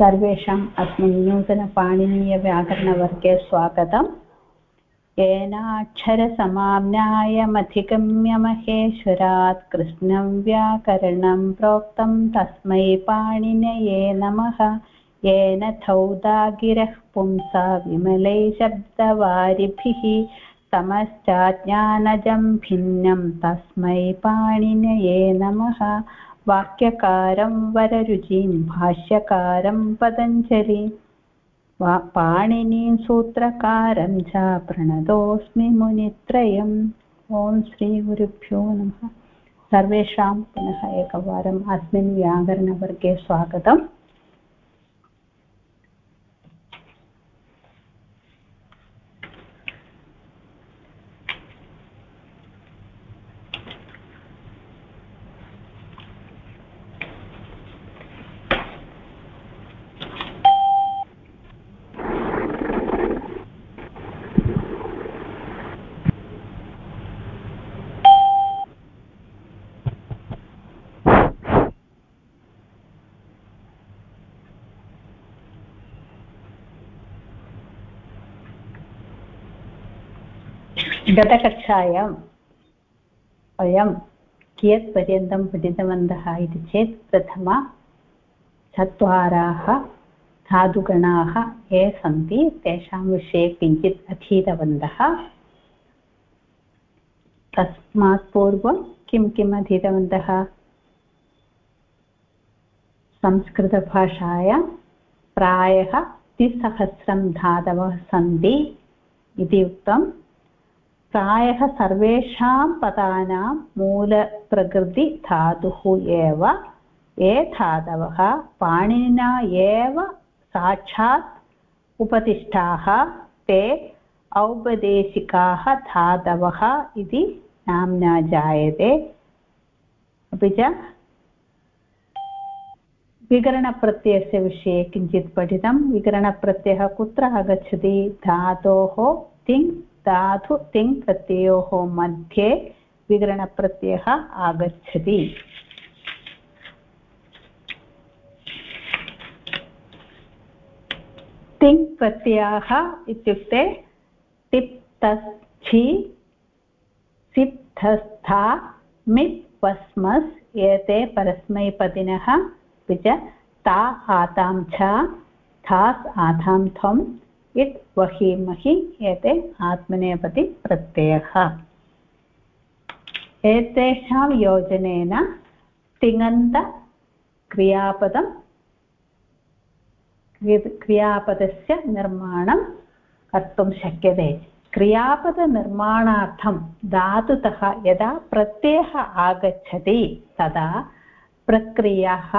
सर्वेषाम् अस्मिन् नूतनपाणिनीयव्याकरणवर्गे स्वागतम्। येनाक्षरसमाम्नायमधिगम्य महेश्वरात् कृष्णं व्याकरणं प्रोक्तं तस्मै पाणिनये नमः। येन धौदागिरः पुंसा विमलै शब्दवारिभिः तमश्चाज्ञानजं भिन्नं तस्मै पाणिनये नमः। वाक्यकारं वररुचिं, भाष्यकारं पतञ्जलि। पाणिनीं सूत्रकारं च प्रणतोऽस्मि मुनित्रयम्। ॐ श्रीगुरुभ्यो नमः। सर्वेषां पुनः एकवारम् अस्मिन् व्याकरणवर्गे स्वागतम्। गतकक्षायां वयं कियत्पर्यन्तं पठितवन्तः इति चेत् प्रथम धातुगणाः ये सन्ति तेषां विषये किञ्चित् अधीतवन्तः। तस्मात् पूर्वं किं किम् अधीतवन्तः? संस्कृतभाषायां प्रायः द्विसहस्रं धातवः सन्ति इति उक्तं प्रायः सर्वेषां पदानां मूलप्रकृतिधातुः एव ये धातवः पाणिनिना एव साक्षात् उपदिष्टाः ते औपदेशिकाः धातवः इति नाम्ना जायते। अपि च विकरणप्रत्ययस्य विषये किञ्चित् पठितं। विकरणप्रत्ययः कुत्र आगच्छति? धातोः तिङ् धातु तिङ् प्रत्ययोः मध्ये विकरणप्रत्ययः आगच्छति. तिङ् प्रत्ययाः इत्युक्ते टिप् मित् वस्मस्, एते परस्मैपदिनः अपि च ता आतां च, थास् थम् इट् वहीमहि एते आत्मनेपति प्रत्ययः। एतेषां योजनेन तिङन्तक्रियापदं क्रियापदस्य निर्माणं कर्तुं शक्यते। क्रियापदनिर्माणार्थं धातुतः यदा प्रत्ययः आगच्छति, तदा प्रक्रियाः,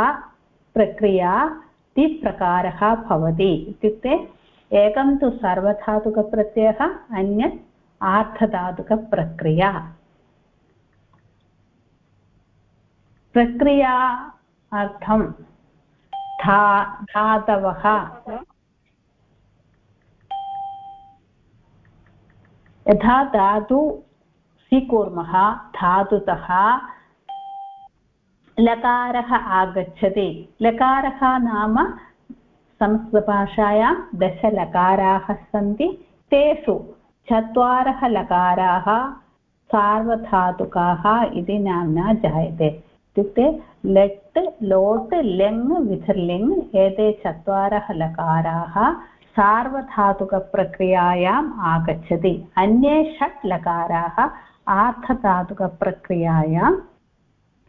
प्रक्रिया द्विप्रकारः भवति। इत्युक्ते एकं तु सर्वधातुकप्रत्ययः अन्यत् आर्थधातुकप्रक्रिया प्रक्रिया अर्थं धा धातवः यथा धातु स्वीकुर्मः धातुतः लकारः आगच्छति लकारः नाम संस्कृतभाषायां दशलकाराः सन्ति। तेषु चत्वारः लकाराः सार्वधातुकाः इति नाम्ना जायते। इत्युक्ते लट्, लोट्, लेङ्, विथर्लिङ् एते चत्वारः लकाराः सार्वधातुकप्रक्रियायाम् आगच्छति। अन्ये षट् लकाराः आर्थधातुकप्रक्रियायां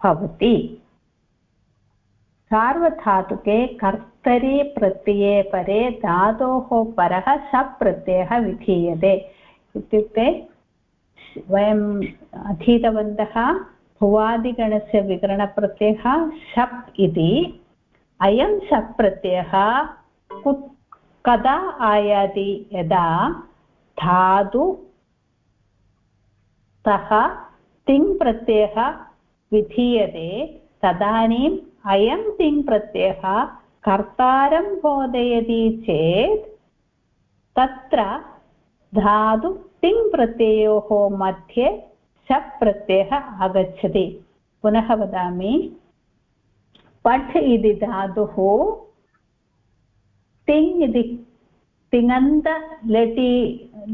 भवति। सार्वधातुके कर्तरि प्रत्यये परे धातोः परः शप् प्रत्ययः विधीयते। इत्युक्ते वयम् अधीतवन्तः भुवादिगणस्य विकरणप्रत्ययः शप् इति। अयं शप् प्रत्ययः कदा आयाति? यदा धातु तः तिङ् प्रत्ययः विधीयते, तदानीम् अयं तिङ् प्रत्ययः कर्तारं बोधयति चेत् तत्र धातु तिङ् प्रत्ययोः मध्ये शप् प्रत्ययः आगच्छति। पुनः वदामि, पठ् इति धातुः तिङ् इति तिङन्त लटि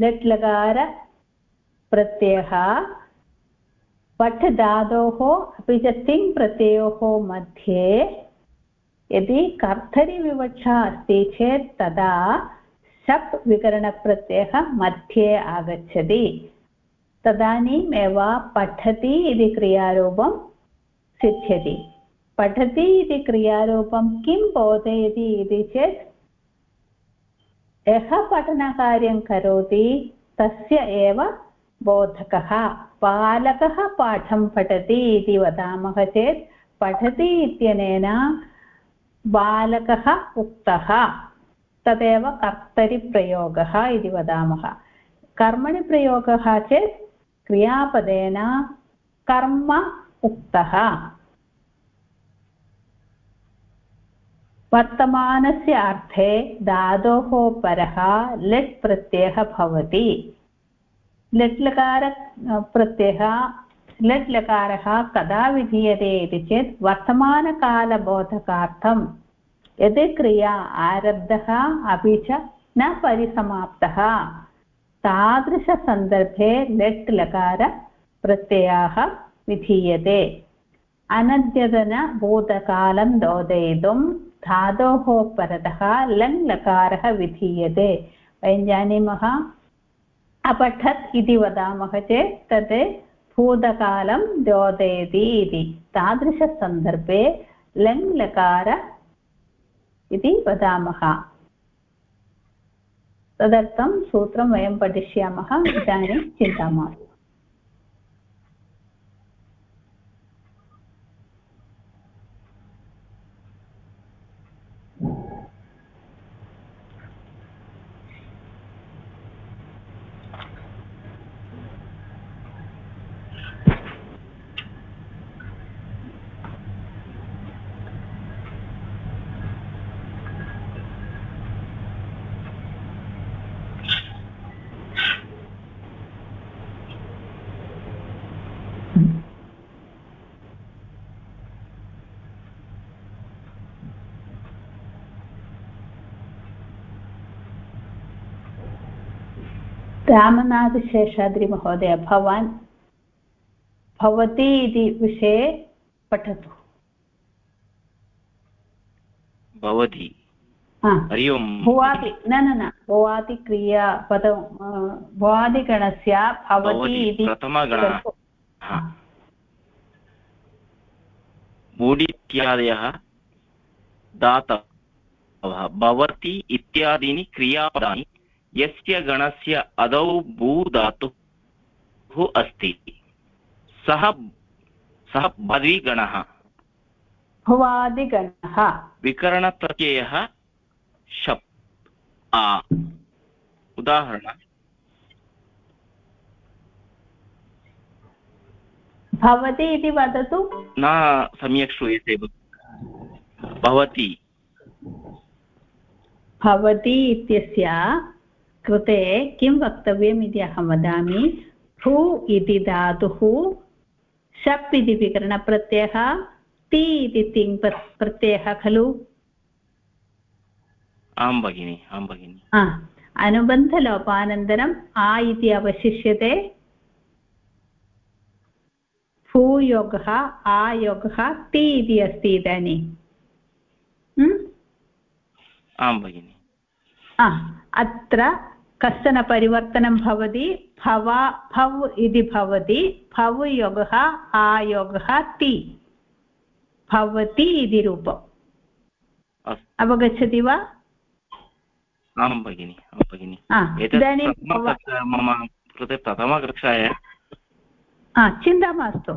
लट् लकार प्रत्ययः पठ् धातोः अपि च तिङ् प्रत्ययोः मध्ये यदि कर्तरिविवक्षा अस्ति चेत् तदा शप् विकरणप्रत्ययः मध्ये आगच्छति। तदानीमेव पठति इति क्रियारूपं सिद्ध्यति। पठति इति क्रियारूपं किं बोधयति इति चेत् यः पठनकार्यं करोति तस्य एव बोधकः। बालकः पाठं पठति इति वदामः चेत् पठति इत्यनेन बालकः उक्तः। तदेव कर्तरिप्रयोगः इति वदामः। कर्मणि प्रयोगः चेत् क्रियापदेन कर्म उक्तः। वर्तमानस्य अर्थे धातोः परः लट् प्रत्ययः भवति। लट् लकार प्रत्ययः लट् लकारः कदा विधीयते इति चेत् वर्तमानकालबोधकार्थं यदि क्रिया आरब्धः अपि च न परिसमाप्तः, तादृशसन्दर्भे लट् लकार प्रत्ययाः विधीयते। अनद्यतनभूतकालं बोधयितुं धातोः परतः लङ् विधीयते। वयं जानीमः अपठत् इति वदामः चेत् तत् भूतकालं द्योतयति इति। तादृशसन्दर्भे लङ् लकार इति वदामः। तदर्थं सूत्रं वयं पठिष्यामः, इदानीं चिन्ता मास्तु रामनाथशेषाद्रिमहोदय भवान् भवती इति विषये पठतु। भवति? हरि ओम्। भुवादि न न न भुवादि क्रिया पद भुवादिगणस्य भवति इति मूडित्यादयः दातवः। भवति इत्यादीनि क्रियापदानि यस्य गणस्य अदौ भू धातुः अस्ति। सः सः भद्विगणः भुवादिगणः। विकरणप्रत्ययः शप् आ। उदाहरण। भवति इति वदतु। न सम्यक् श्रूयते भवति। भवति इत्यस्य कृते किं वक्तव्यम् इति अहं वदामि? भू इति धातुः? शप् इति विकरणप्रत्ययः? ति इति तिङ् प्रत्ययः खलु? आं भगिनि आं भगिनि। अनुबन्धलोपानन्तरम् आ इति अवशिष्यते। भूयोगः आयोगः ति इति अस्ति इदानीम् आं भगिनि। अत्र कश्चन परिवर्तनं भवति भवा भव् इति भवति भव् योगः आयोगः ति। भवति इति रूपम्। अवगच्छति वा? आं भगिनि आं भगिनि। इदानीं मम कृते प्रथमकक्षाय। चिन्ता मास्तु।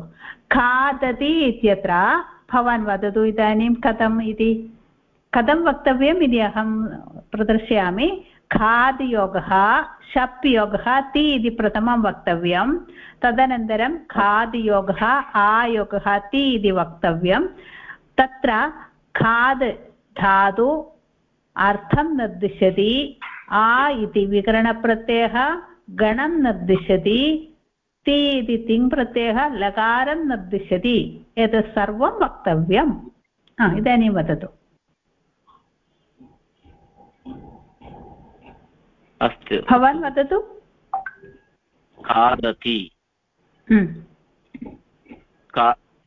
खादति इत्यत्र भवान् वदतु इदानीं कथम् इति। कथं वक्तव्यम् इति अहं प्रदर्शयामि। खाद् योगः शप् योगः ति इति प्रथमं वक्तव्यं। तदनन्तरं खाद् योगः आयोगः, ति इति वक्तव्यं। तत्र खाद् धातु अर्थं निर्दिशति, आ इति विकरणप्रत्ययः, गणं निर्दिशति, ति इति तिङ्प्रत्ययः, लकारं निर्दिशति। एतत् सर्वं वक्तव्यम्। इदानीं वदतु। अस्तु। भवान् वदतु? खादति।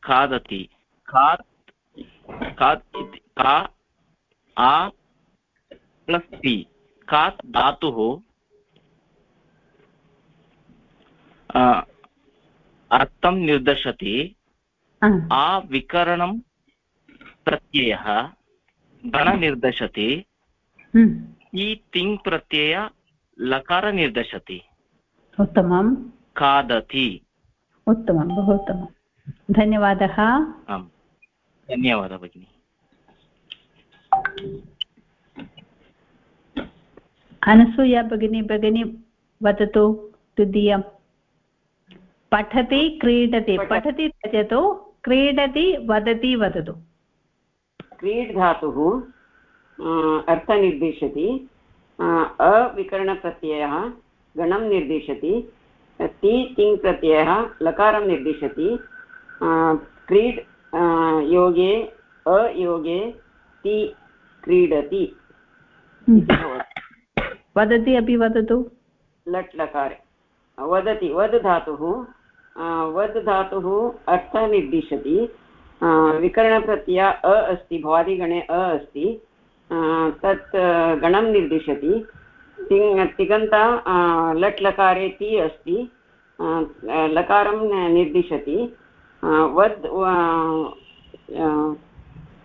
खादति। खात् खात् का आ प्लस् ति कात् धातुः अर्थं निर्दशति। आविकरणं प्रत्ययः। गण निर्दशति इ तिङ् प्रत्यय लकार निर्दशति उत्तमं खादति। उत्तमं बहु उत्तमं धन्यवादः। आम्। धन्यवादः भगिनि। अनसूया भगिनी भगिनी वदतु द्वितीयं। पठति क्रीडति। पठति। त्यजतु। क्रीडति वदति वदतु। क्रीड् धातुः अर्थं निर्दिशति अविकरणप्रत्ययः गणं निर्दिशति ति तिङ् प्रत्ययः लकारं निर्दिशति क्रीड् योगे अयोगे ति क्रीडति। वदति अपि वदतु। लट् लकारे। वदति वद् धातुः वद् धातुः अर्थः निर्दिशति विकरणप्रत्यय अ अस्ति भवादिगणे अ अस्ति। तत् गणं निर्दिशति तिङन्ता लट् लकारे ति अस्ति लकारं निर्दिशति वद्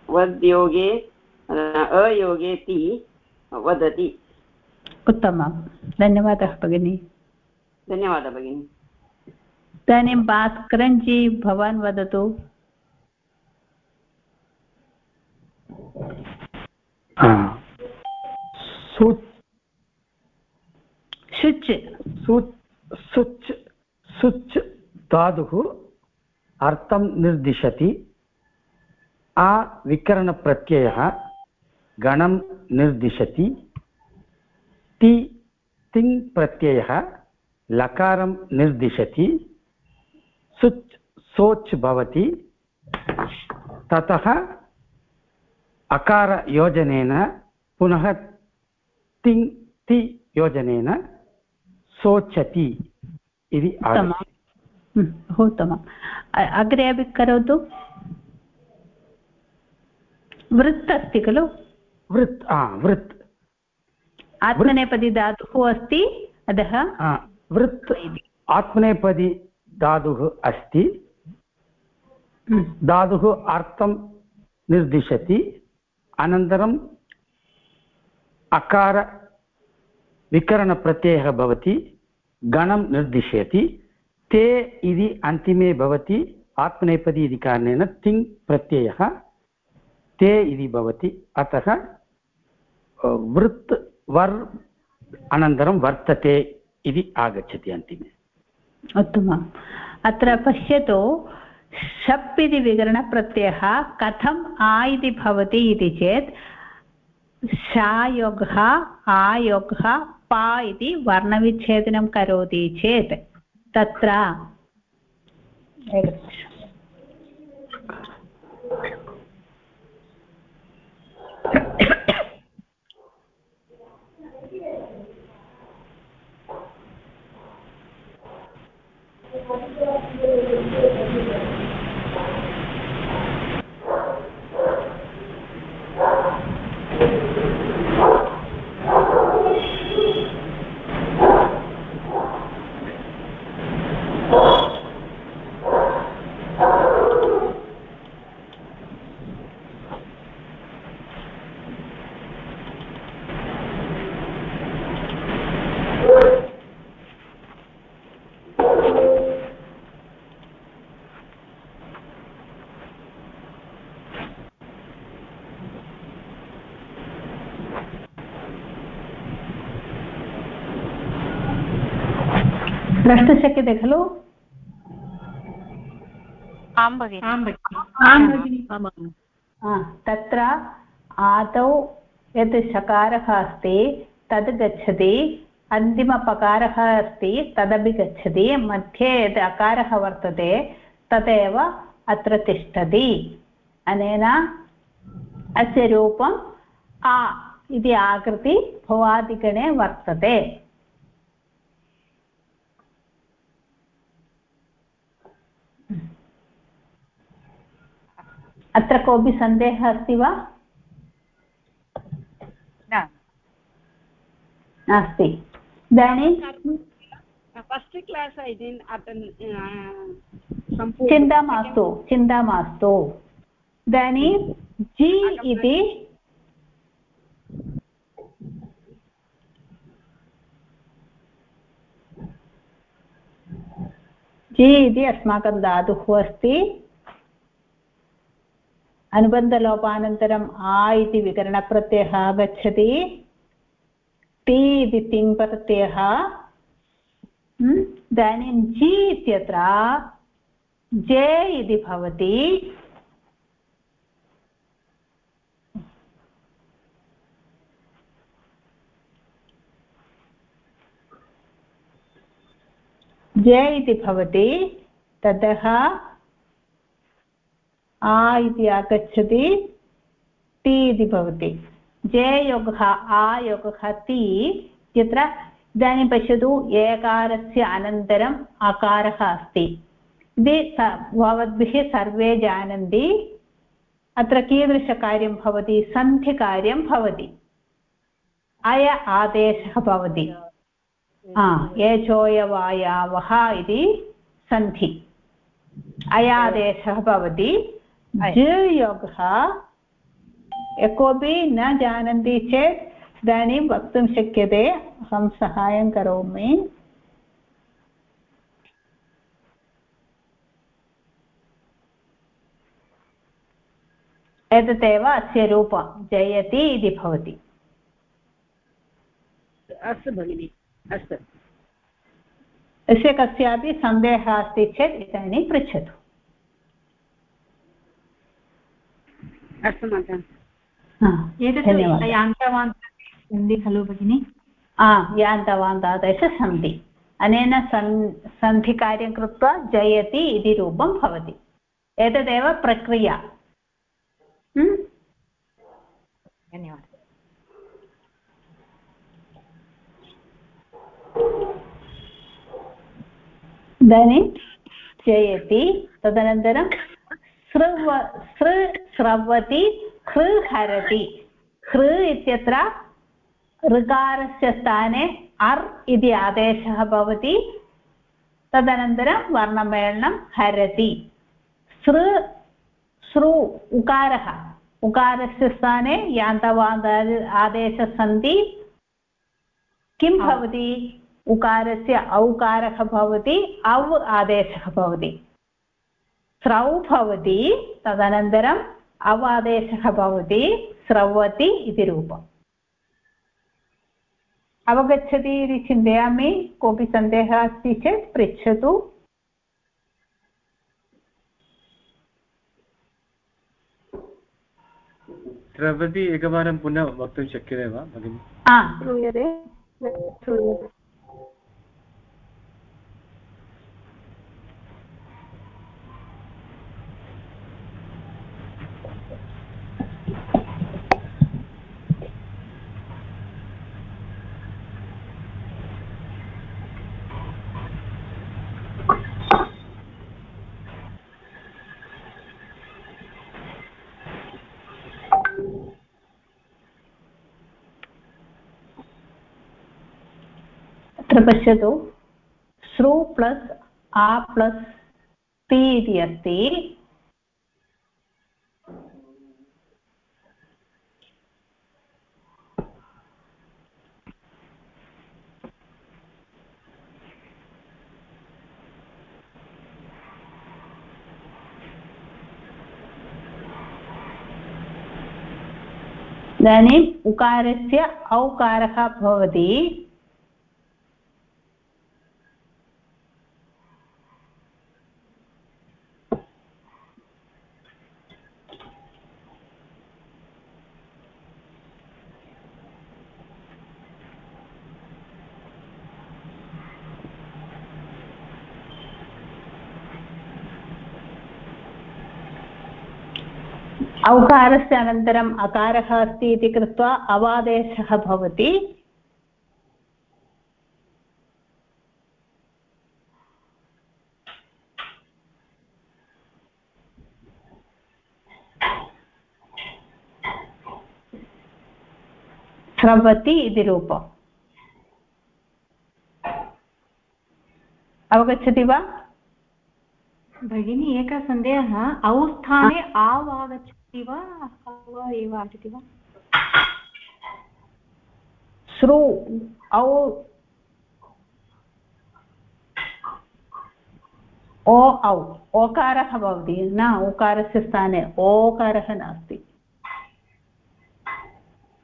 वद्योगे अयोगे ति वदति उत्तमं धन्यवादः भगिनी धन्यवादः भगिनि इदानीं भास्करन् जी भवान् वदतु शुच् सुच्। सुच् धातुः अर्थं निर्दिशति। आ विकरणप्रत्ययः गणं निर्दिशति। ति तिङ् प्रत्ययः लकारं निर्दिशति। सुच् सोच् भवति। ततः अकारयोजनेन पुनः तिङ् ति योजनेन सोचति इति उत्तमम्। अग्रे अपि करोतु। वृत् अस्ति खलु? वृत् वृत्। आत्मनेपदी धातुः अस्ति अतः वृत् आत्मनेपदी धातुः अस्ति। हम्म। धातुः अर्थं निर्दिशति। अनन्तरम् अकार विकरणप्रत्ययः भवति, गणं निर्दिशति, ते इति अन्तिमे भवति, आत्मनेपदी इति कारणेन तिङ् प्रत्ययः, ते इति भवति, अतः वृत्, वर्, अनन्तरं वर्तते इति आगच्छति अन्तिमे। उत्तमम्। अत्र पश्यतु शप् इति विकरणप्रत्ययः कथम् आ इति भवति इति चेत् शायोगः आयोगः पा इति वर्णविच्छेदनं करोति चेत् तत्र द्रष्टुं शक्यते खलु आं भगिनि। तत्र आदौ यत् शकारः अस्ति तद् गच्छति। अन्तिमपकारः अस्ति तदपि गच्छति। मध्ये यत् अकारः वर्तते तदेव अत्र तिष्ठति। अनेन अस्य रूपम् आ इति आकृति भवादिगणे वर्तते। अत्र कोऽपि सन्देहः अस्ति वा? नास्ति। इदानीं? फस्ट् क्लास् अटन् चिन्ता मास्तु चिन्ता मास्तु। इदानीं जि इति जि इति अस्माकं धातुः अस्ति। अनुबन्धलोपानन्तरम् आ इति विकरणप्रत्ययः आगच्छति टि इति तिङ्प्रत्ययः। इदानीं जि इत्यत्र जे इति भवति। जे इति भवति। ततः आ इति आगच्छति, ति इति भवति। जे योगः, आ योगः, ति यत्र इदानीं पश्यतु, एकारस्य अनन्तरम् अकारः अस्ति। इति भवद्भिः सर्वे जानन्ति, अत्र कीदृशकार्यं भवति, सन्धिकार्यं भवति। अय आदेशः भवति। एचोयवायावः इति सन्धि। अयादेशः भवति। योगः यः कोऽपि न जानन्ति चेत् इदानीं वक्तुं शक्यते। अहं सहायं करोमि। एतदेव अस्य रूपं जयति इति भवति। अस्तु भगिनि अस्तु। यस्य कस्यापि सन्देहः अस्ति चेत् इदानीं पृच्छतु। अस्तु माता सन्धि खलु भगिनि? यान्तवान्तादश सन्धि अनेन सन् सन्धिकार्यं कृत्वा जयति इति रूपं भवति। एतदेव प्रक्रिया। धन्यवादः। इदानीं जयति। तदनन्तरं सृव सृ स्रवति हृ हरति। हृ इत्यत्र ऋकारस्य स्थाने अर् इति आदेशः भवति। तदनन्तरं वर्णमेलनं हरति। सृ सृ उकारः। उकारस्य स्थाने यान्तवान्त आदेशः सन्ति। किं भवति? उकारस्य औकारः भवति। औ आदेशः भवति। स्रौ भवति। तदनन्तरम् अव् आदेशः भवति स्रवति इति रूपम्। अवगच्छति इति चिन्तयामि कोऽपि सन्देहः अस्ति चेत् पृच्छतु। स्रवति एकवारं पुनः वक्तुं शक्यते वा भगिनि? श्रूयते। अत्र पश्यतु। श्रु प्लस् आ प्लस् ति इति अस्ति। इदानीम् उकारस्य औकारः भवति। औकारस्य अनन्तरम् अकारः अस्ति इति कृत्वा अवादेशः भवति। स्रवति इति रूपम्। अवगच्छति वा? भगिनी एकः सन्देहः। औ स्थाने आव् आगच्छति वा वा एव आगच्छति वा। श्रु, औ। ओ, औ। ओकारः भवति न, ओकारस्य स्थाने ओकारः नास्ति।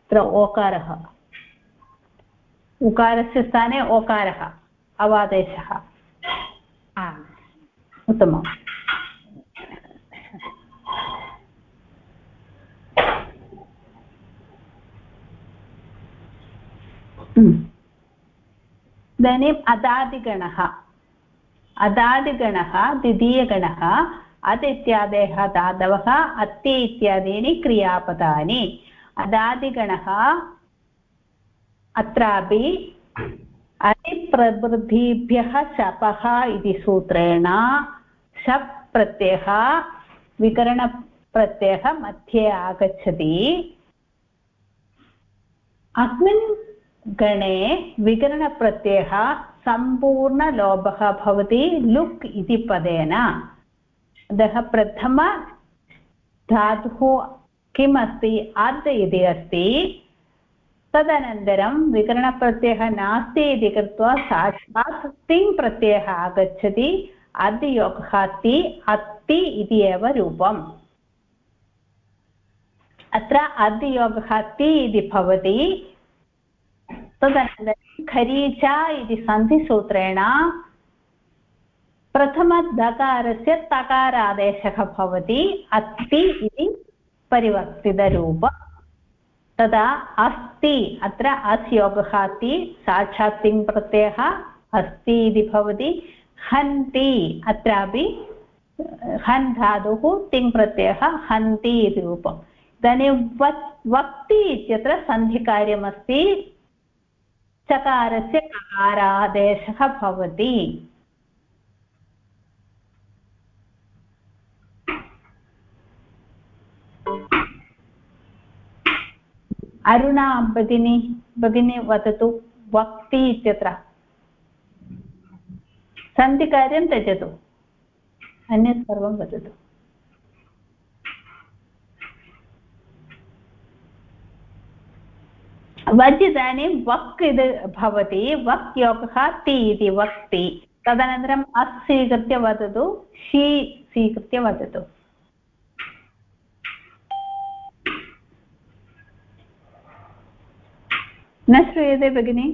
तत्र ओकारः। उकारस्य स्थाने ओकारः, अवादेशः। उत्तमम्। इदानीम् अदादिगणः अदादिगणः द्वितीयगणः अत् इत्यादयः धातवः अत्ति इत्यादीनि क्रियापदानि अदादिगणः अत्रापि अतिप्रवृद्धिभ्यः शपः इति सूत्रेण शप् प्रत्ययः विकरणप्रत्ययः मध्ये आगच्छति अस्मिन् गणे विकरणप्रत्ययः सम्पूर्णलोभः भवति लुक् इति पदेन। अतः प्रथम धातुः किम् अस्ति अद् इति अस्ति। तदनन्तरं विकरणप्रत्ययः नास्ति इति कृत्वा साक्षात् तिङ् प्रत्ययः आगच्छति। अद्योगः ति अत्ति इति एव रूपम्। अत्र अद्योगः ति इति भवति। तदनन्तरं खरीचा इति सन्धिसूत्रेण प्रथमदकारस्य तकारादेशः भवति, अस्ति इति परिवर्तितरूपम् तदा अस्ति, अत्र अस् योगः अस्ति साक्षात् तिङ् अस्ति इति भवति। हन्ति, अत्रापि हन् धातुः तिङ् हन्ति इति रूपम्। इदानीं वक् वक्ति इत्यत्र सन्धिकार्यमस्ति। चकारस्य कारादेशः भवति। अरुणा भगिनी भगिनी वदतु वक्ति इत्यत्र। सन्धिकार्यं त्यजतु। अन्यत् सर्वं वदतु। वज् इदानीं वक् इति भवति वक् योगः ति इति वक्ति तदनन्तरम् अस् स्वीकृत्य वदतु शी स्वीकृत्य वदतु। न श्रूयते भगिनि?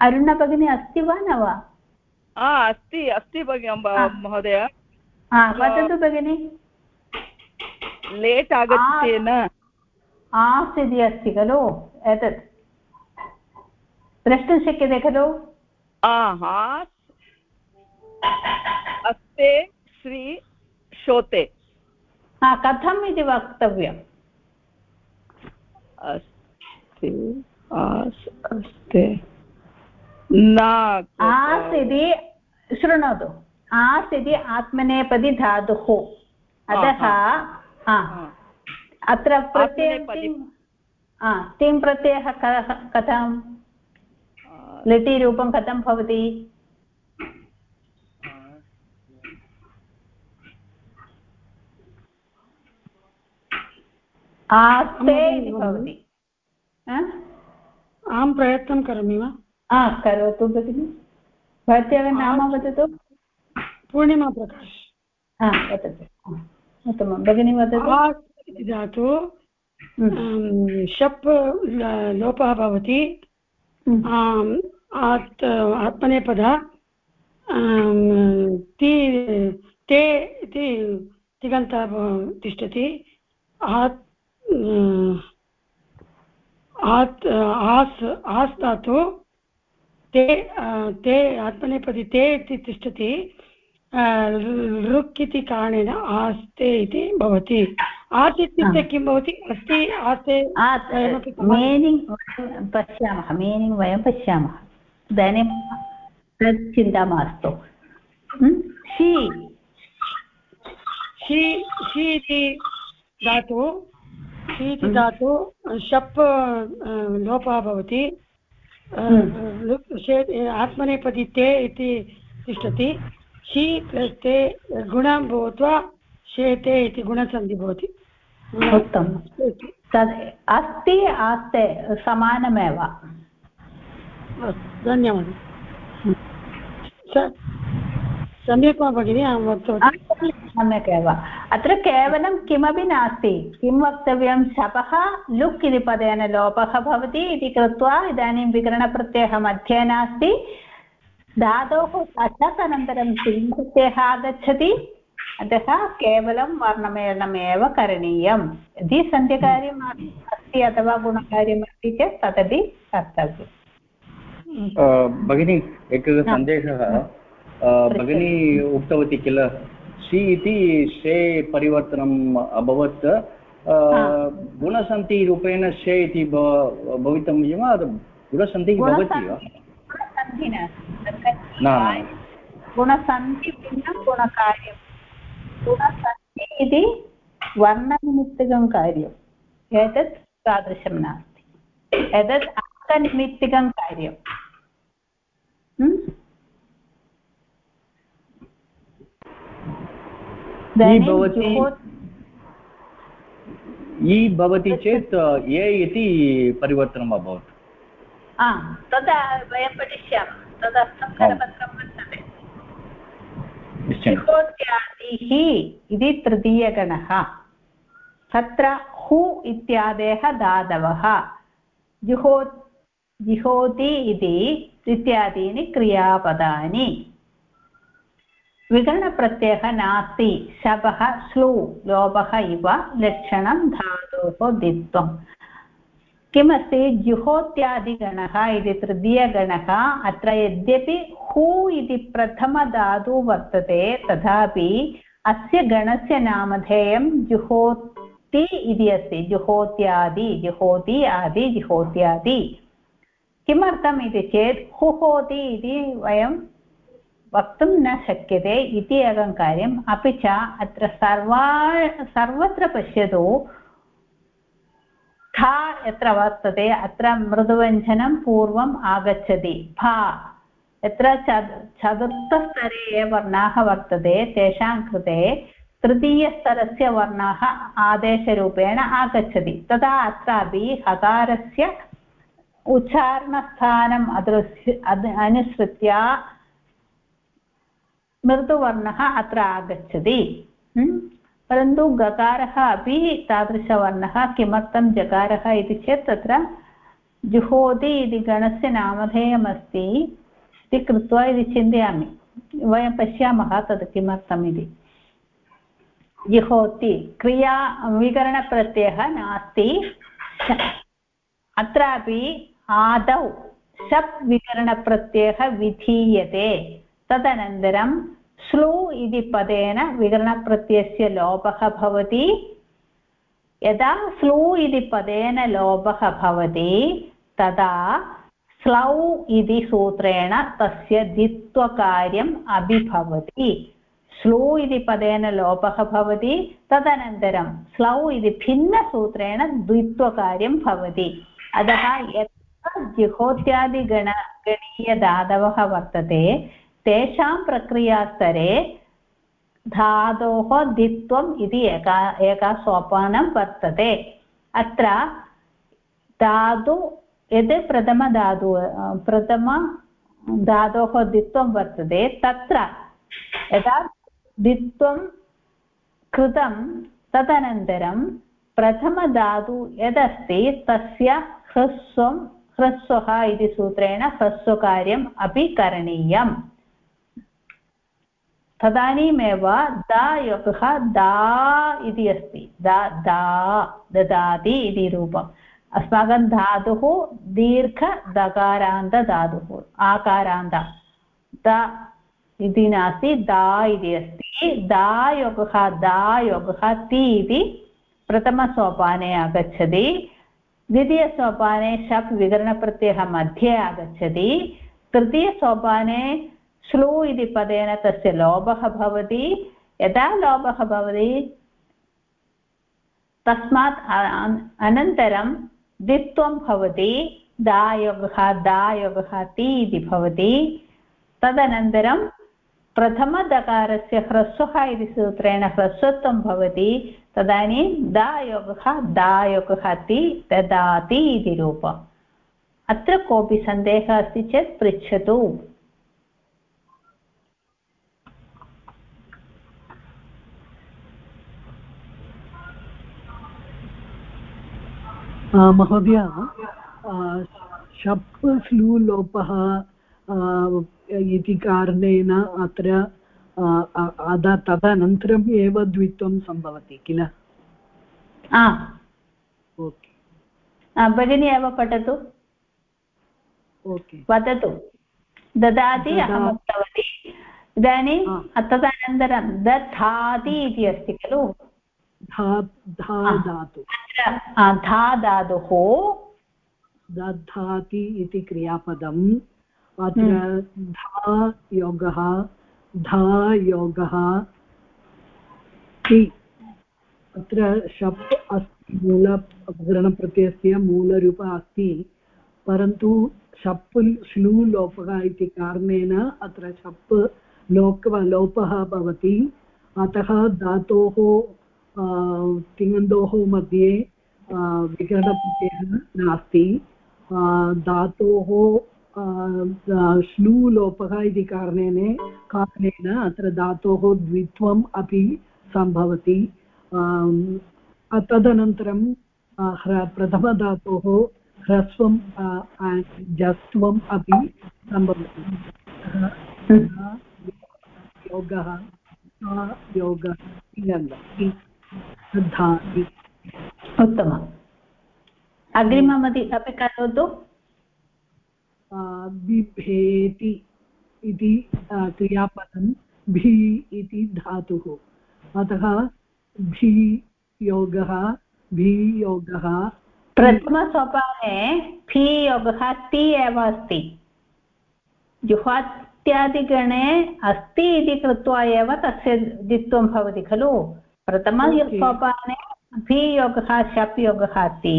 अरुणा भगिनी अस्ति वा न वा? अस्ति अस्ति महोदय। वदतु भगिनि। लेट् आगच्छति न? आस् इति अस्ति खलु एतत् द्रष्टुं शक्यते खलु अस्ते श्री शोते कथम् इति वक्तव्यम् अस्ति आस् अस्ति न आस् इति शृणोतु आस् इति आत्मनेपदी धातुः अतः अत्र प्रत्ययं तिङ् प्रत्ययः कथं? लिटिरूपं कथं भवति? आस्ते इति भवति। अहं प्रयत्नं करोमि वा? हा करोतु भगिनि। भवत्याः नाम वदतु। पूर्णिमा प्रकाश्। हा वदतु। उत्तमं। भगिनी वदतु। धातु हम्म। शप् लोपः भवति हम्म। आत्मनेपद ति ते इति तिगन्तः तिष्ठति आत् आत् आस् आस् धातु ते ते आत्मनेपदी ते इति तिष्ठति ऋक् इति कारणेन आस्ते इति भवति आत् इत्युक्ते किं भवति? अस्ति वयमपि मीनिङ्ग् पश्यामः मीनिङ्ग् वयं पश्यामः। इदानीं तत् चिन्ता मास्तु। शी। शी शी इति धातु शी इति धातु शप् लोपः भवति। आत्मनेपदी ते इति तिष्ठति। शी प्लस् ते गुणं भूत्वा शेते इति गुणसन्धि भवति। उत्तमं तद् अस्ति आस्ते समानमेव। धन्यवादः। सम्यक् वा भगिनि? अहं वक्तवती सम्यक् एव अत्र केवलं किमपि नास्ति। किं वक्तव्यं? शपः लुक् इति पदेन लोपः भवति इति कृत्वा इदानीं विकरणप्रत्ययः मध्ये नास्ति। धातोः अचक् अनन्तरं तिङ् प्रत्ययः आगच्छति? अतः केवलं वर्णमेलनमेव करणीयं यदि सन्ध्यकार्यम् अस्ति अथवा गुणकार्यमस्ति चेत् तदपि कर्तव्यम्। भगिनी एकः सन्देहः भगिनी उक्तवती किल? सि इति शे परिवर्तनम् अभवत्। गुणसन्धिरूपेण शे इति भवितव्यं वा गुणसन्धिः भवति वा? न गुणसन्धि भिन्नं गुणकार्यं गुणसन्धि इति वर्णनिमित्तिकं कार्यम्। एतत् तादृशं नास्ति। एतत् अर्थनिमित्तिकं कार्यम्। भवति चेत् ए इति परिवर्तनम् अभवत्। तदा वयं पठिष्यामः। तदर्थं करपत्रं वर्तते शिहोत्यादिः इति तृतीयगणः तत्र हु इत्यादयः धातवः जुहो जिहोति इति इत्यादीनि क्रियापदानि विकरणप्रत्ययः नास्ति शपः स्लु लोभः इव लक्षणं धातोः द्वित्वम् किमस्ति जुहोत्यादिगणः इति तृतीयगणः, अत्र यद्यपि हु इति प्रथमधातु वर्तते, तथापि अस्य गणस्य नामधेयं जुहोति इति अस्ति। जुहोत्यादि, जुहोति आदि, जुहोत्यादि। किमर्थम् इति चेत्, हुहोति इति वयं वक्तुं न शक्यते इति एकं कार्यम्। अपि च अत्र सर्वा, सर्वत्र पश्यतु था यत्र वर्तते अत्र मृदुव्यञ्जनं पूर्वम् आगच्छति भा यत्र चतुर्थस्तरे ये वर्णाः वर्तते तेषां कृते तृतीयस्तरस्य वर्णाः आदेशरूपेण आगच्छति तदा अत्रापि हकारस्य उच्चारणस्थानम् अदृश्य अनुसृत्य मृदुवर्णः अत्र आगच्छति परन्तु गकारः अपि तादृशवर्णः, किमर्थं जकारः इति चेत् तत्र जुहोति इति गणस्य नामधेयमस्ति इति कृत्वा इति चिन्तयामि। वयं पश्यामः तत् किमर्थम् इति। जुहोति, क्रिया, विकरणप्रत्ययः नास्ति। अत्रापि आदौ शप् विकरणप्रत्ययः विधीयते। तदनन्तरं स्लू इति पदेन विकरणप्रत्ययस्य लोपः भवति। यदा स्लू इति पदेन लोपः भवति, तदा स्लौ इति सूत्रेण तस्य द्वित्वकार्यम् अपि भवति स्लू इति पदेन लोपः भवति, तदनन्तरं स्लौ इति भिन्नसूत्रेण द्वित्वकार्यं भवति। अतः यत्र जिहोत्यादिगण गणीयधातवः वर्तते तेषां प्रक्रियास्तरे धातोः द्वित्वम् इति एका एका सोपानं वर्तते। अत्र धातु, यद् प्रथमधातु, प्रथम धातोः द्वित्वं वर्तते, तत्र यदा द्वित्वं कृतं, तदनन्तरं प्रथमधातु यदस्ति, तस्य ह्रस्वं, ह्रस्वः इति सूत्रेण ह्रस्वकार्यम् अपि करणीयम्। तदानीमेव दा योगः दा इति अस्ति। दा दा, ददाति इति रूपम्। अस्माकं धातुः दीर्घदकारान्तधातुः आकारान्त। द इति नास्ति, दा इति अस्ति। दा योगः दा योगः, ति इति प्रथमसोपाने आगच्छति। द्वितीयसोपाने शप् विकरणप्रत्ययः मध्ये आगच्छति। तृतीयसोपाने श्लू इति पदेन तस्य लोभः भवति। यदा लोभः भवति, तस्मात् अनन्तरं द्वित्वं भवति। दायोगः दायोगः ति इति भवति। तदनन्तरं प्रथमदकारस्य ह्रस्वः इति सूत्रेण ह्रस्वत्वं भवति। तदानीं दायोगः दायोगः ति, ददाति इति रूपम्। अत्र कोऽपि सन्देहः अस्ति चेत् पृच्छतु। महोदय शप् फ्लू लोपः इति कारणेन अत्र तदनन्तरम् एव द्वित्वं सम्भवति किल? ओके। भगिनी एव पठतु। वदतु। ददाति अहम् उक्तवती। इदानीं तदनन्तरं दधाति इति अस्ति खलु? धा धातुः दधाति इति क्रियापदम्। अत्र हम्म। धा योगः धा योगः अत्र शप् अस्ति मूल व्रणप्रत्ययस्य मूलरूप अस्ति। परन्तु शप् श्लू लोपः इति कारणेन अत्र शप् लोक लोपः भवति। अतः धातोः तिङन्तोः मध्ये विकरणप्रत्ययः नास्ति धातोः श्लू लोपः इति कारणेन कारणेन अत्र धातोः द्वित्वम् अपि सम्भवति तदनन्तरं प्रथमधातोः ह्रस्वं जस्त्वम् अपि सम्भवति योगः योगः श्रद्धाति उत्तमम् अग्रिममपि अपि करोतु। बिभेति इति क्रियापदं भी इति धातुः। अतः भी योगः भी योगः। प्रथमसोपाने फि योगः ति एव अस्ति। जुहात्यादिगणे अस्ति इति कृत्वा एव तस्य द्वित्वं भवति खलु। प्रथमसोपाने फि योगः शप् योगः अस्ति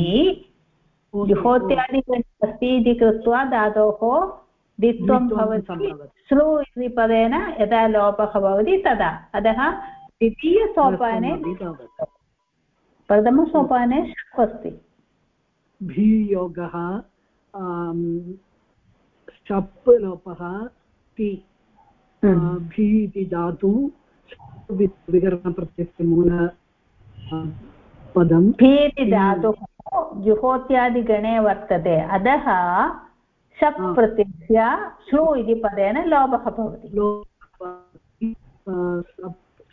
जुहोत्यादिगणे अस्ति इति कृत्वा धातोः द्वित्वं भवति। स्लु इति पदेन यदा लोपः भवति तदा। अतः द्वितीयसोपाने प्रथमसोपाने शप् अस्ति भीयोगः शप् लोपः ति हम्म। भी इति धातु विकरणप्रत्ययस्य मूल पदं भी इति धातुः जुहोत्यादिगणे वर्तते। अतः शप् प्रत्ययस्य श्लू इति पदेन लोपः भवति।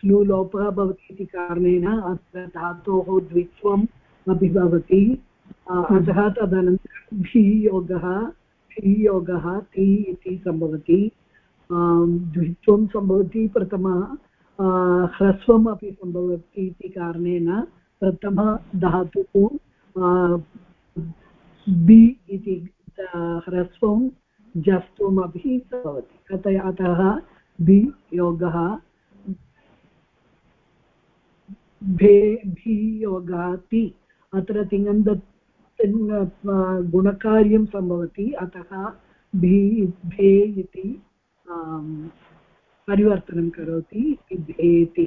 श्लू लोपः भवति इति कारणेन अत्र धातोः द्वित्वम् अपि भवति। अतः तदनन्तरं भीयोगः भीयोगः ति इति सम्भवति। द्वित्वं सम्भवति प्रथम। ह्रस्वम् अपि सम्भवति इति कारणेन प्रथम धातुः बि इति ह्रस्वं जस्त्वमपि भवति अतः अतः बि योगः भे भि योगः ति अत्र तिङन्द गुणकार्यं सम्भवति अतः भी भे इति परिवर्तनं करोति भेति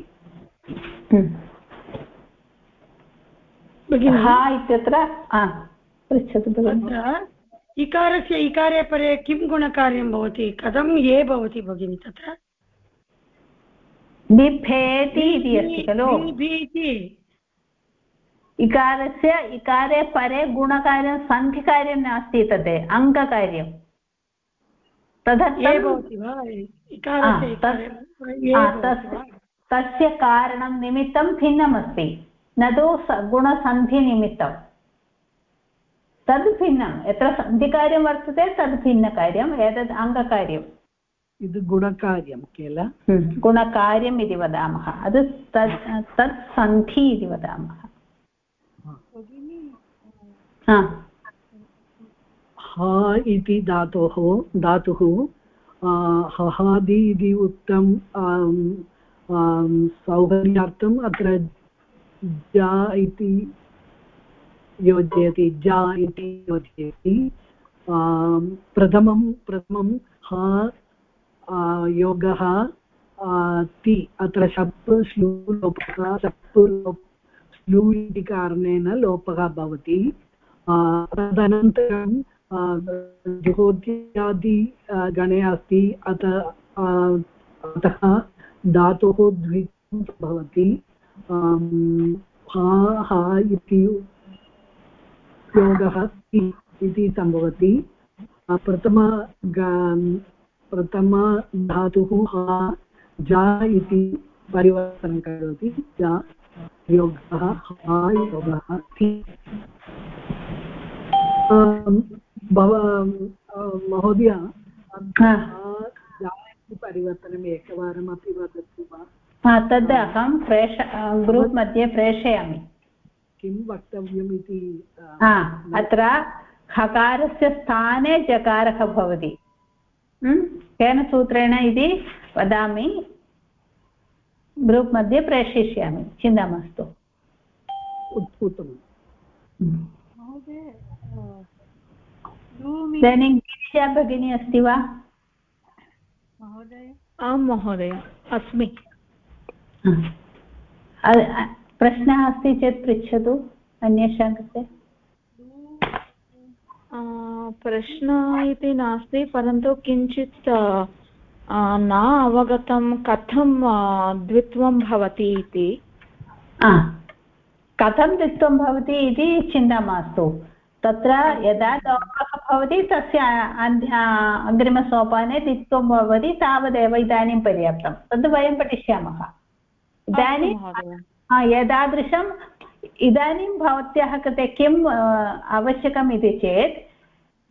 इत्यत्र पृच्छतु इकारस्य इकारे परे किं गुणकार्यं भवति? कथं ये भवति भगिनि तत्र? बिभेति इति अस्ति खलु। इकारस्य इकारे परे गुणकार्यं सन्धिकार्यं नास्ति तत् अङ्गकार्यं तस्य कारणं निमित्तं भिन्नमस्ति। न तु गुणसन्धिनिमित्तं। तद् भिन्नं यत्र सन्धिकार्यं वर्तते तद् भिन्नकार्यम् एतद् अङ्गकार्यम्। इति गुणकार्यं किल गुणकार्यम् इति वदामः अद् तत् तत् सन्धि इति वदामः हा इति धातोः धातुः हहादि इति उक्तं सौकर्यार्थम् अत्र जा इति योजयति, जा इति योजयति। प्रथमं प्रथमं हा योगः ति, अत्र शप् श्लू, लोपः शप् लोप स्लू इति कारणेन लोपः भवति। तदनन्तरं जुहोत्यादि गणे अस्ति, अत अतः धातुः द्वित्वं भवति। हा हा इति योगः इति सम्भवति। प्रथम प्रथमधातुः हा, जा इति परिवर्तनं करोति। जा योगः, हा योगः भव महोदय परिवर्तनम् एकवारमपि वदतु वा? तद् अहं प्रेष ग्रूप् मध्ये प्रेषयामि. किं वक्तव्यम् इति अत्र हकारस्य स्थाने जकारः भवति. केन सूत्रेण इति वदामि? ग्रूप् मध्ये प्रेषयिष्यामि. चिन्ता मास्तु. उत्तमम्। इदानीं गिरिजा भगिनी अस्ति वा? आं महोदय अस्मि। प्रश्नः अस्ति चेत् पृच्छतु अन्येषां कृते। प्रश्नः इति नास्ति परन्तु किञ्चित् न अवगतं कथं द्वित्वं भवति इति। कथं द्वित्वं भवति इति चिन्ता मास्तु। तत्र यदा लोपः भवति तस्य अग्रिमसोपाने द्वित्वं भवति तावदेव इदानीं पर्याप्तं। तद् वयं पठिष्यामः। इदानीं एतादृशम् इदानीं भवत्याः कृते किम् आवश्यकम् इति चेत्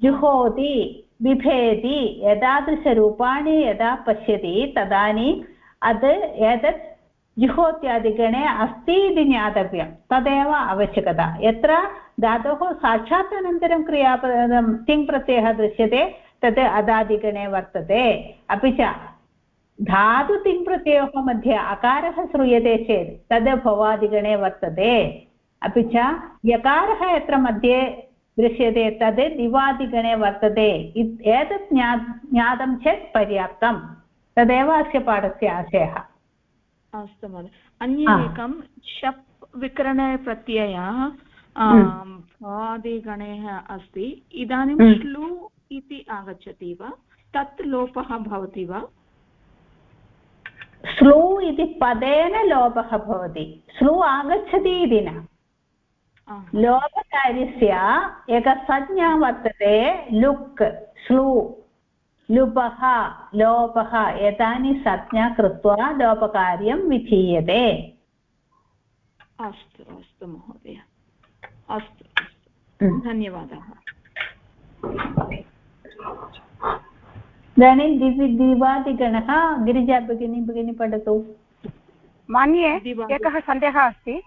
जुहोति बिभेति एतादृशरूपाणि यदा पश्यति तदानीम् अद् एतत् जुहोत्यादिगणे अस्ति इति ज्ञातव्यं। तदेव आवश्यकता। यत्र धातोः साक्षात् अनन्तरं क्रियापदं तिङ् प्रत्ययः दृश्यते, तत् अदादिगणे वर्तते। अपि च धातु तिङ् प्रत्ययोः मध्ये अकारः श्रूयते चेत् तद् भवादिगणे वर्तते। अपि च यकारः यत्र मध्ये दृश्यते, तद् दिवादिगणे वर्तते। एतत् ज्ञा ज्ञातं चेत् पर्याप्तं। तदेव अस्य पाठस्य आशयः। अस्तु महोदय। अन्य एकं शप् विकरणप्रत्ययः आदिगणे अस्ति। इदानीं श्लू इति आगच्छति वा? तत् लोपः भवति वा? स्लू इति पदेन लोपः भवति। स्लू आगच्छति इति न। लोपकार्यस्य एका संज्ञा वर्तते लुक् स्लू लुपः लोपः एतानि संज्ञा कृत्वा लोपकार्यं विधीयते। अस्तु अस्तु महोदय। अस्तु अस्तु। धन्यवादः। इदानीं दिवि दिवादिगणः गिरिजा भगिनी भगिनी पठतु। मन्ये एकः सन्देहः अस्ति।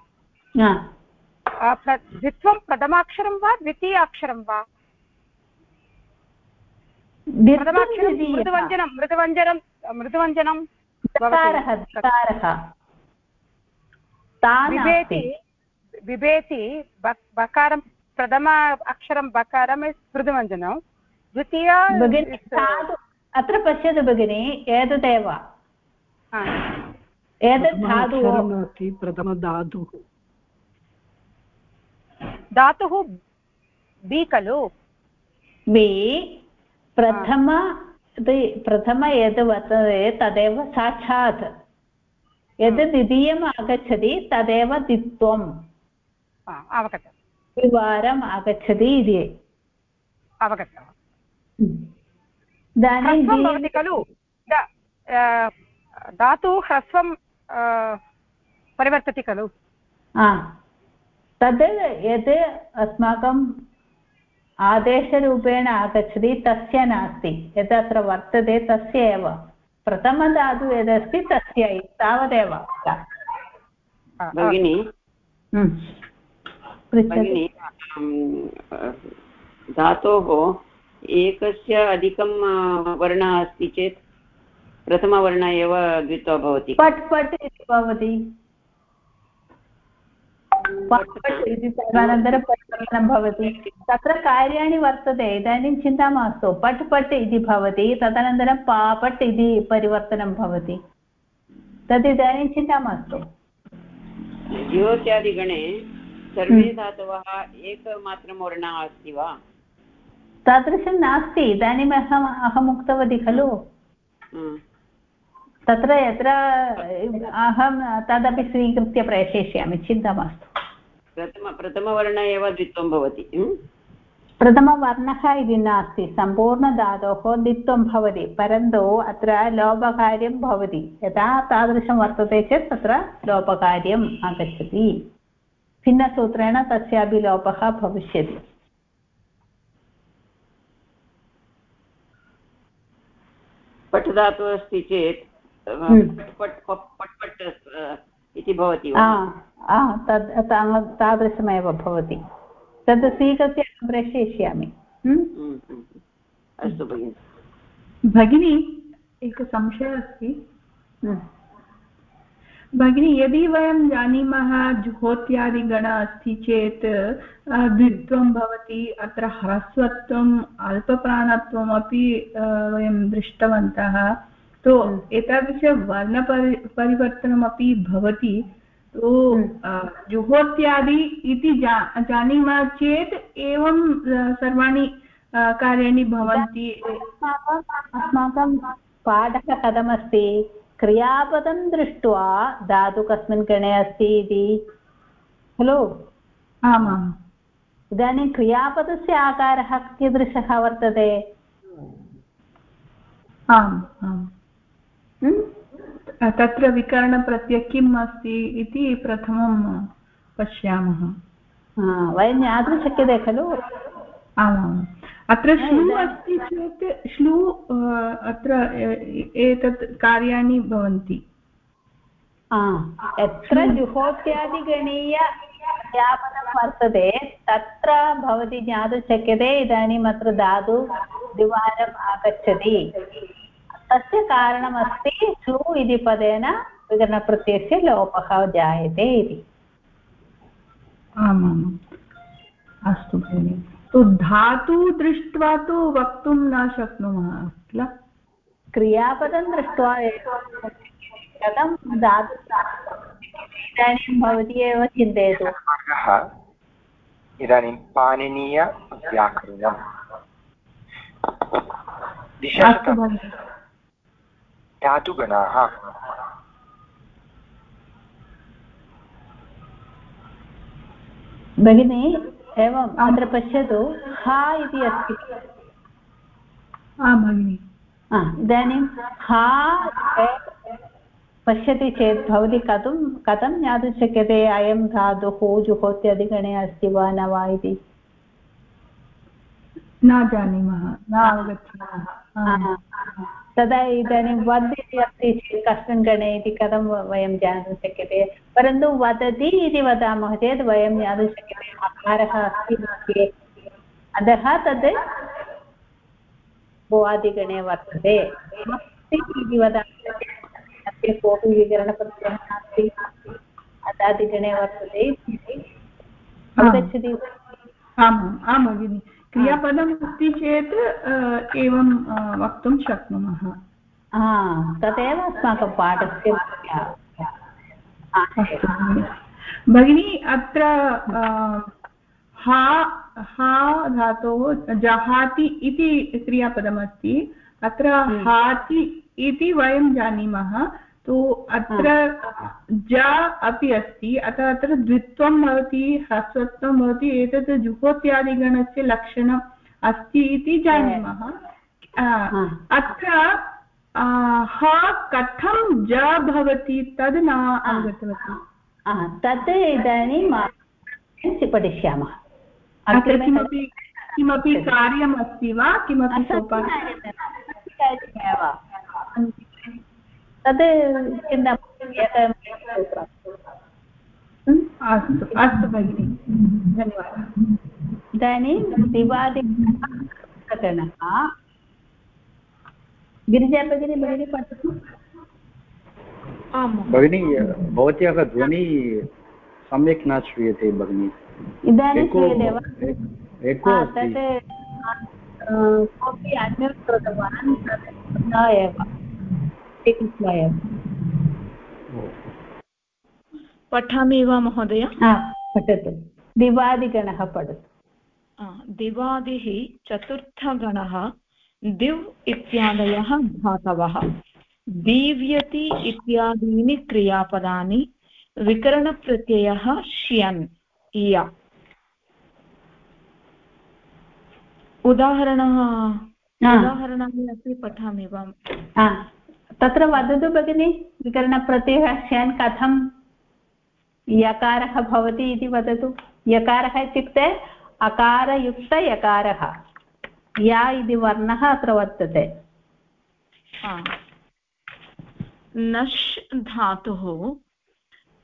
द्वित्वं प्रथमाक्षरं वा द्वितीयाक्षरं वा? प्रथमाक्षरं मृदुवञ्जनं मृदुवञ्जनं मृदुवञ्जनं बिभेति बिभेति बकारं प्रथम अक्षरं बकारम् मृदुवञ्जनं द्वितीया अत्र पश्यतु भगिनि एतदेव एतत् धातुः। प्रथमधातुः धातुः। बि खलु। बि प्रथम प्रथम यद् वर्तते तदेव साक्षात्। यद् द्वितीयम् आगच्छति तदेव द्वित्वम्। अवगतम् द्विवारम् आगच्छति इति अवगतम् इदानीं भवति खलु धातु ह्रस्वं परिवर्तति खलु तद् यत् अस्माकम् आदेशरूपेण आगच्छति तस्य नास्ति यत् अत्र वर्तते तस्य एव प्रथमधातु यदस्ति तस्यै तावदेव भगिनी हम्म। भगिनी धातोः एकस्य अधिकं वर्णः अस्ति चेत् प्रथमवर्ण एव द्वित्वा भवति। पट् पट् इति भवति। तदनन्तरं परिवर्तनं भवति। तत्र कार्याणि वर्तते इदानीं चिन्ता मास्तु। पट् पट् इति भवति तदनन्तरं पापट् इति परिवर्तनं भवति। तद् इदानीं चिन्ता मास्तु। ज्योत्यादिगणे सर्वे धातवः एकमात्रं वर्णः अस्ति वा? तादृशं नास्ति इदानीम् अहम् अहम् उक्तवती खलु। हम्म। तत्र यत्र अहं तदपि स्वीकृत्य प्रेषयिष्यामि चिन्ता मास्तु। प्रथम प्रथमवर्ण एव द्वित्वं भवति हम्म? प्रथमवर्णः इति नास्ति सम्पूर्णधातोः द्वित्वं भवति परन्तु अत्र लोपकार्यं भवति। यदा तादृशं वर्तते चेत् तत्र लोपकार्यम् आगच्छति। भिन्नसूत्रेण तस्यापि लोपः भविष्यति पट् धातुः अस्ति चेत् हम्म। पट् पट् पट् पट् पट् इति भवति आ वा आ, तद् तादृशमेव भवति तद् स्वीकृत्य अहं प्रेषयिष्यामि हम्म? हम्म, हम्म। अस्तु भगिनि भगिनी एकः संशयः अस्ति हम्म। भगिनी यदि वयं जानीमः जुहोत्यादिगण अस्ति चेत् द्वित्वं भवति अत्र ह्रस्वत्वम् अल्पप्राणत्वमपि वयं दृष्टवन्तः तो एतादृशवर्णपरि परिवर्तनमपि भवति तो अ, जुहोत्यादि इति जा जानीमः चेत् एवं सर्वाणि कार्याणि भवन्ति। अस्माकं पाठः कथमस्ति क्रियापदं दृष्ट्वा धातु कस्मिन् गणे अस्ति इति खलु आमाम् इदानीं क्रियापदस्य आकारः कीदृशः वर्तते आम् आम् तत्र विकरणप्रत्यय किम् अस्ति इति प्रथमं पश्यामः हा, वयं ज्ञातुं शक्यते खलु आमाम् अत्र श्लू अस्ति चेत् श्लू अत्र एतत् कार्याणि भवन्ति। यत्र जुहोत्यादिगणीय व्यापनं वर्तते तत्र भवती ज्ञातुं शक्यते इदानीम् अत्र धातु द्विवारम् आगच्छति। तस्य कारणमस्ति श्लू इति पदेन विकरणप्रत्ययस्य लोपः जायते इति। आमाम् अस्तु भगिनि। तु धातु दृष्ट्वा तु वक्तुं न शक्नुमः किल? क्रियापदं दृष्ट्वा एव कथं धातु इदानीं भवती एव चिन्तयतु। इदानीं पाणिनीयव्याकरणम् धातुगणाः। भगिनी एवम् अत्र पश्यतु हा इति अस्ति। आं भगिनि। इदानीं हा पश्यति चेत् भवती कथं कथं ज्ञातुं शक्यते? अयं धातुः जुहोत्यादिगणे अस्ति वा न वा इति? न जानीमः न अवगच्छामः। तदा इदानीं वद् इति अस्ति चेत् कस्मिन् गणे इति कथं वयं ज्ञातुं शक्यते परन्तु वदति इति वदामः चेत् वयं ज्ञातुं शक्यते अकारः अस्ति अतः तद् भुवादिगणे वर्तते अस्ति इति वदामः अस्य कोऽपि विकरणप्रत्ययः नास्ति अदादिगणे वर्तते इति अवगच्छति आमाम् आं भगिनि क्रियापदम् अस्ति चेत् एवं वक्तुं शक्नुमः। तदेव अस्माकं पाठस्य भगिनि। भगिनी अत्र हा हा धातोः जहाति इति क्रियापदमस्ति। अत्र हाति इति वयं जानीमः। तु अत्र ज अपि अस्ति अतः अत्र द्वित्वं भवति ह्रस्वत्वं भवति एतत् जुहोत्यादिगणस्य लक्षणम् अस्ति इति जानीमः अत्र ह कथं ज भवति तद् न अवगतवती तत् इदानीं पठिष्यामः अत्र किमपि किमपि कार्यम् अस्ति वा किमपि तद् चिन्ता एकं अस्तु अस्तु भगिनि। धन्यवादः। इदानीं दिवादिगणः गिरिजा भगिनी भगिनी पठतु। आम्। भगिनी भवत्याः ध्वनि सम्यक् न श्रूयते भगिनि। इदानीं श्रूयते वा? तत् कोऽपि अन्म्यूट् कृतवान् तत् न एव। स्वीकृत्वा पठामि वा महोदय? पठतु। दिवादिगणः पठतु। आ, दिवादिः चतुर्थगणः दिव् इत्यादयः धातवः। दीव्यति इत्यादीनि क्रियापदानि विकरणप्रत्ययः श्यन् या। उदाहरणः उदाहरणानि अपि पठामि वा? हा, तत्र वदतु भगिनि, विकरणप्रत्ययः श्यन् कथं यकारः भवति इति वदतु। यकारः इत्युक्ते अकारयुक्तयकारः या इति वर्णः अत्र वर्तते। नश् धातुः।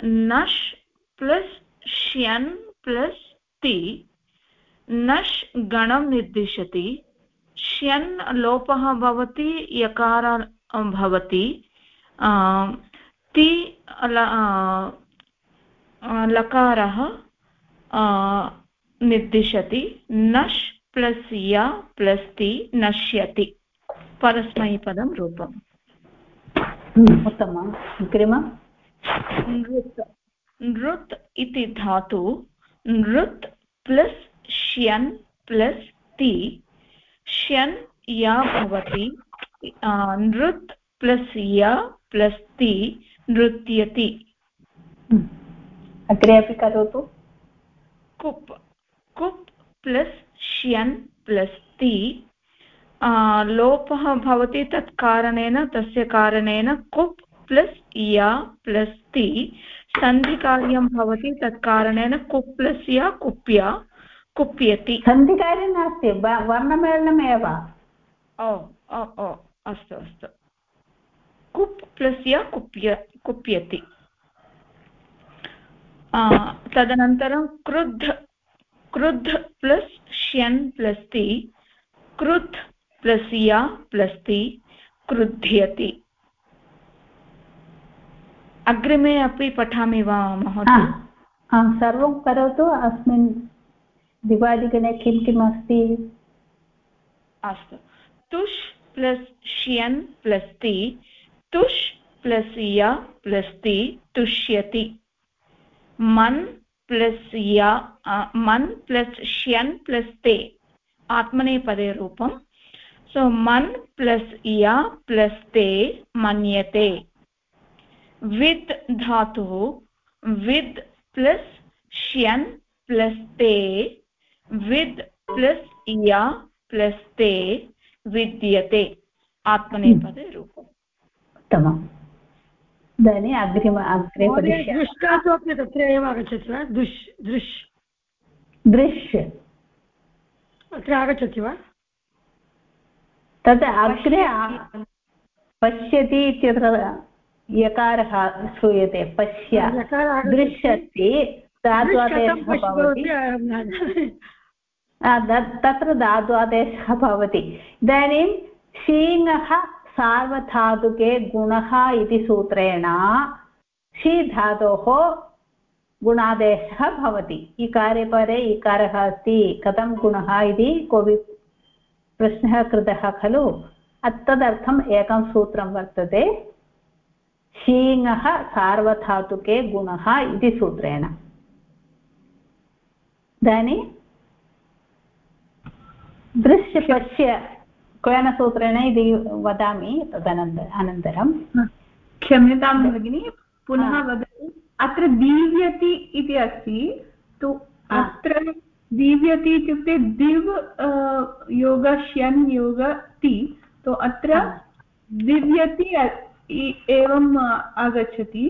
नश् प्लस् श्यन् प्लस् ति। नश् गणं निर्दिशति। श्यन् लोपः भवति यकार भवति। ति ल- आ, आ, लकारः निर्दिशति। नश् प्लस् य प्लस् ति नश्यति। परस्मैपदं रूपम्। उत्तमम्। अग्रिमम् नृत् नृत् इति धातु। नृत् प्लस् श्यन् प्लस् ति। श्यन् या भवति। नृत् प्लस् य प्लस् ति नृत्यति। अग्रे अपि करोतु। कुप् कुप् प्लस् श्यन् प्लस् ति। लोपः भवति तत् कारणेन तस्य कारणेन कुप् प्लस् य प्लस् ति। सन्धिकार्यं भवति तत् कारणेन कुप् प्लस् य कुप्य कुप्यति। सन्धिकार्यं नास्ति वर्णमेलनमेव। ओ ओ ओ। अस्तु अस्तु। कुप् प्लस् य कुप्य कुप्यति। तदनन्तरं क्रुद्ध क्रुद्ध प्लस् श्यन् प्लस् ति क्रुद्ध प्लस् य प्लस् ति क्रुध्यति। अग्रिमे अपि पठामि वा महोदय? सर्वं करोतु। अस्मिन् दिवादिगणे किं किम् अस्ति अस्तु। तुष् प्लस् श्यन् प्लस् ति तुष् प्लस् य प्लस् ति तुष्यति मन् प्लस् य मन् प्लस् श्यन् प्लस् ते आत्मनेपदे रूपं सो मन् प्लस् य प्लस् ते मन्यते विद् धातुः विद् प्लस् श्यन् प्लस् ते विद् प्लस् य प्लस् ते विद्यते आत्मनेपदे रूपम्। उत्तमम्। इदानीम् अग्रिम अग्रे अपि तत्र एव आगच्छति वा? दृश् दृश्। अत्र आगच्छति वा? तत् अग्रे पश्यति। इत्यत्र यकारः श्रूयते पश्य। धात्वादेशः भवति। तत्र धात्वादेशः भवति इदानीं शीङः सार्वधातुके गुणः इति सूत्रेण शी धातोः गुणादेशः भवति इकारे परे इकारः अस्ति कथं गुणः इति कोऽपि प्रश्नः कृतः खलु तदर्थम् एकं सूत्रं वर्तते शीङः सार्वधातुके गुणः इति सूत्रेण इदानीं दृश्य पश्य केन सूत्रेण इति वदामि तदनन्त अनन्तरं. क्षम्यतां भगिनि पुनः वदतु अत्र दीव्यति इति अस्ति तु अत्र दीव्यति इत्युक्ते दिव् योग श्यन् योग ति तो अत्र दिव्यति एवम् आगच्छति.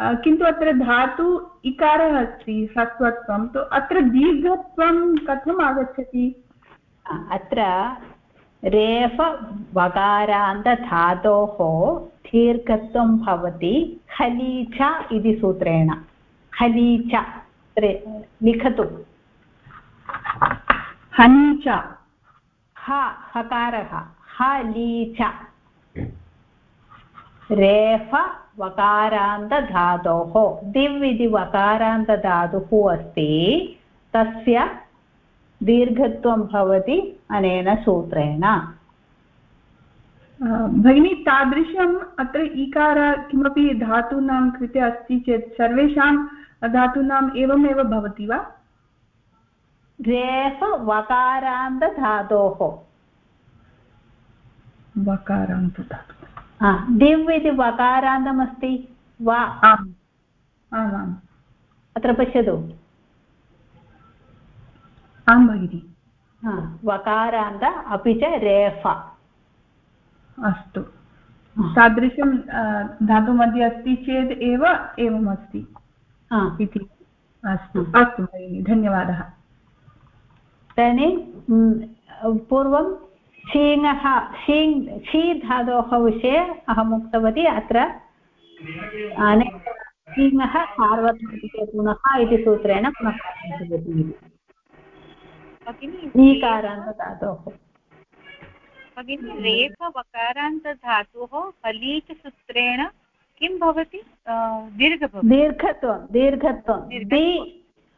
किन्तु अत्र धातु इकारः अस्ति ह्रस्वत्वं तो अत्र दीर्घत्वं कथम् आगच्छति? अत्र रेफ वकारान्तधातोः दीर्घत्वं भवति खलीच इति सूत्रेण। खलीच लिखतु। हनीच ह, हकारः हलीच रेफ वकारान्तधातोः दिव् इति वकारान्तधातुः अस्ति, तस्य दीर्घत्वं भवति अनेन सूत्रेण। भगिनी तादृशम् अत्र इकार किमपि धातूनां कृते अस्ति चेत् सर्वेषां धातूनाम् एवमेव भवति वा? रेफ वकारान्तधातोः। वकारान्तधातुः। दिव् इति वकारान्तमस्ति वा? आम् आमाम्। अत्र पश्यतु। आं भगिनि। वकारान्त अपि च रेफ। अस्तु। तादृशं धातुमध्ये अस्ति चेत् एव एवम् अस्ति इति। अस्तु अस्तु भगिनि धन्यवादः। इदानीं पूर्वं शीङः शीङ् शी धातोः विषये अहम् उक्तवती अत्र। अनेक शीङः सार्वधातुकगुणः इति सूत्रेण पुनः ईकारान्तधातोः। भगिनि रेफवकारान्तधातोः हलीच सूत्रेण किं भवति? दीर्घ दीर्घत्वं दीर्घत्वं। दि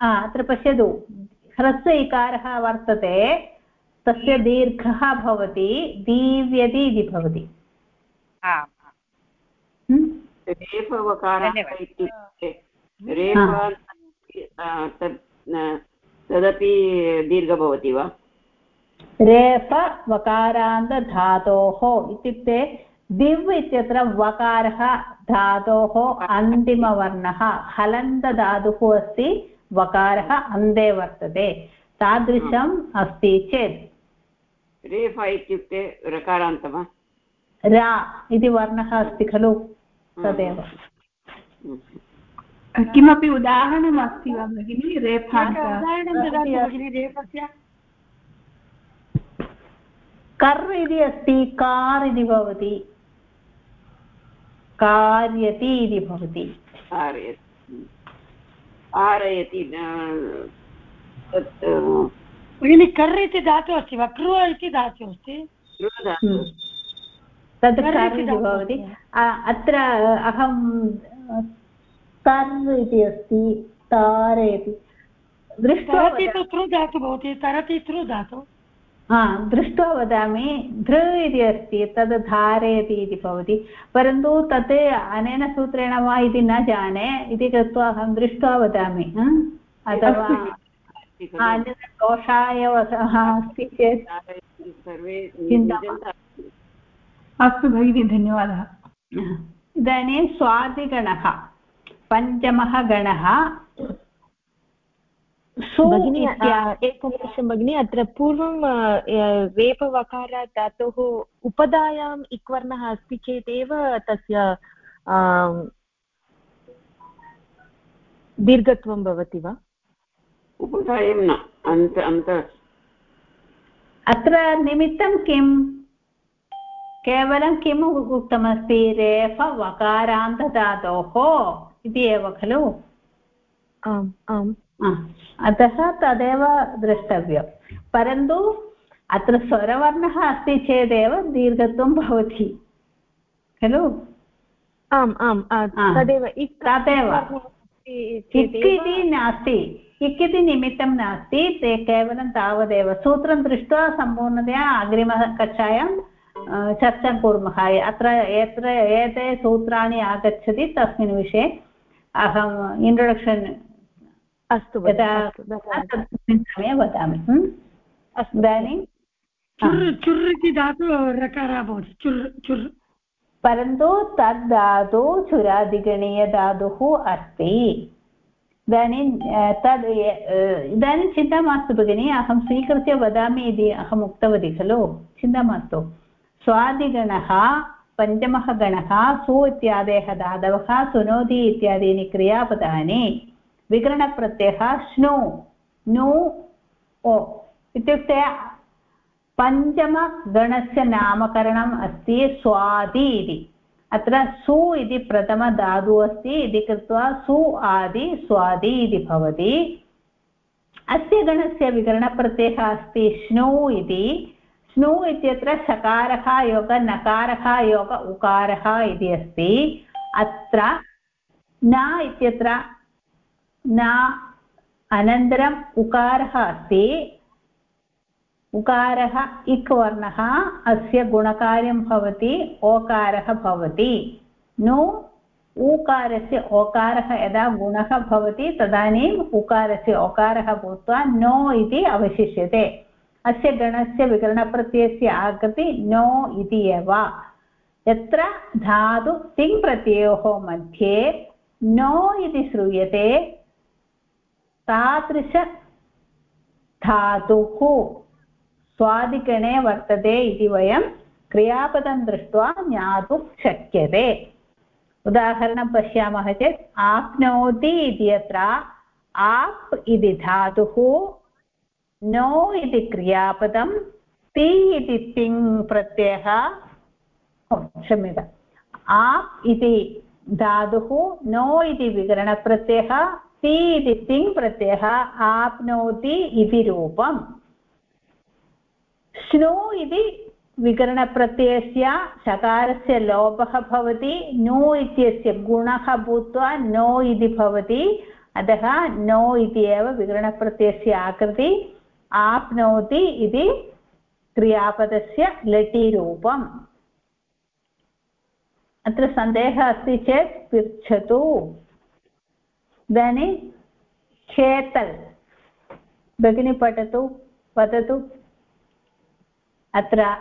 अत्र पश्यतु। ह्रस्व इकारः वर्तते तस्य दीर्घः भवति दीव्यति इति भवति रेफवकारः इत्युक्ते रेफ तदपि दीर्घ भवति वा? रेफ वकारान्तधातोः इत्युक्ते दिव् इत्यत्र वकारः धातोः अन्तिमवर्णः हलन्तधातुः अस्ति वकारः अन्ते वर्तते तादृशम् अस्ति चेत्। रेफ इत्युक्ते रकारान्त वा? रा इति वर्णः अस्ति खलु तदेव। किमपि उदाहरणम् अस्ति वा भगिनि? रेफान्त कर् इति अस्ति कार् इति भवति। कार्यति इति भवति। कारयति। भगिनि कर् इति धातुः अस्ति वा? कृ इति धातुः अस्ति? तद् कर् इति भवति। अत्र अहं कर् इति अस्ति तारयति। दृष्ट्वा तृ धातु भवति तरति तृ धातु। हा दृष्ट्वा वदामि धृ इति अस्ति तद् धारयति इति भवति। परन्तु तत् अनेन सूत्रेण वा इति न जाने इति कृत्वा अहं दृष्ट्वा वदामि अथवा दोषाय अस्ति चेत् अस्तु भगिनि धन्यवादः। इदानीं स्वादिगणः। पञ्चमः गणः। भगिनी एकनिमिषं भगिनि अत्र पूर्वं रेपवकारात् धातोः उपधायाम् इक्वर्णः अस्ति चेत् एव तस्य दीर्घत्वं भवति वा? उपधायं न अन्त अन्त अत्र निमित्तं किम्? केवलं किम् उक्तमस्ति? रेफ वकारान्तधातोः इति एव खलु? आम् आम्। अतः तदेव द्रष्टव्यं परन्तु अत्र स्वरवर्णः अस्ति चेदेव दीर्घत्वं भवति। खलु? आम् आम् तदेव। तदेव। इक् इति नास्ति। इक् इति निमित्तं नास्ति। ते केवलं तावदेव। सूत्रं दृष्ट्वा सम्पूर्णतया अग्रिमकक्षायां चर्चां कुर्मः। अत्र यत्र एते सूत्राणि आगच्छति तस्मिन् विषये अहम् इन्ट्रोडक्षन् अस्तु समये वदामि अस्तु इदानीं चुर् चुर् इति धातु रकारः भवति चुर् चुर्। परन्तु तद् धातु चुरादिगणीयधातुः अस्ति। इदानीं तद् इदानीं चिन्ता मास्तु भगिनि अहं स्वीकृत्य वदामि इति अहम् उक्तवती खलु चिन्ता मास्तु। स्वादिगणः पञ्चमः गणः सु इत्यादयः धातवः सुनोति इत्यादीनि क्रियापदानि। विकरणप्रत्ययः श्नु। नु, ओ। इत्युक्ते पञ्चमगणस्य नामकरणम् अस्ति स्वादि इति। अत्र सु इति प्रथमधातुः अस्ति, इति कृत्वा सु आदि स्वादि इति भवति। अस्य गणस्य विकरणप्रत्ययः अस्ति स्नु इति। स्नु इत्यत्र सकारः योग नकारः योग उकारः इति अस्ति। अत्र न इत्यत्र न अनन्तरम् उकारः अस्ति। उकारः इक् वर्णः अस्य गुणकार्यं भवति, ओकारः भवति। नु ऊकारस्य ओकारः यदा गुणः भवति तदानीम् उकारस्य ओकारः भूत्वा नो इति अवशिष्यते। अस्य गणस्य विकरणप्रत्ययस्य आकृति नो इति एव। यत्र धातु तिङ् प्रत्ययोः मध्ये नो इति श्रूयते तादृश धातुः स्वादिगणे वर्तते इति वयं क्रियापदं दृष्ट्वा ज्ञातुं शक्यते। उदाहरणं पश्यामः चेत्, आप्नोति इत्यत्र आप् इति धातुः नो इति क्रियापदं, ति इति तिङ् प्रत्ययः क्षम्यता आप् इति धातुः, नो इति विकरणप्रत्ययः, ति इति तिङ् प्रत्ययः, आप्नोति इति रूपम्। स्नो इति विकरणप्रत्ययस्य सकारस्य लोपः भवति, नु इत्यस्य गुणः भूत्वा नो इति भवति, अतः नो इति एव विकरणप्रत्ययस्य आकृति। आप्नोति इति क्रियापदस्य लटीरूपम्। अत्र सन्देहः अस्ति चेत् पृच्छतु। इदानीं खेतल्। भगिनी पठतु, वदतु। अत्र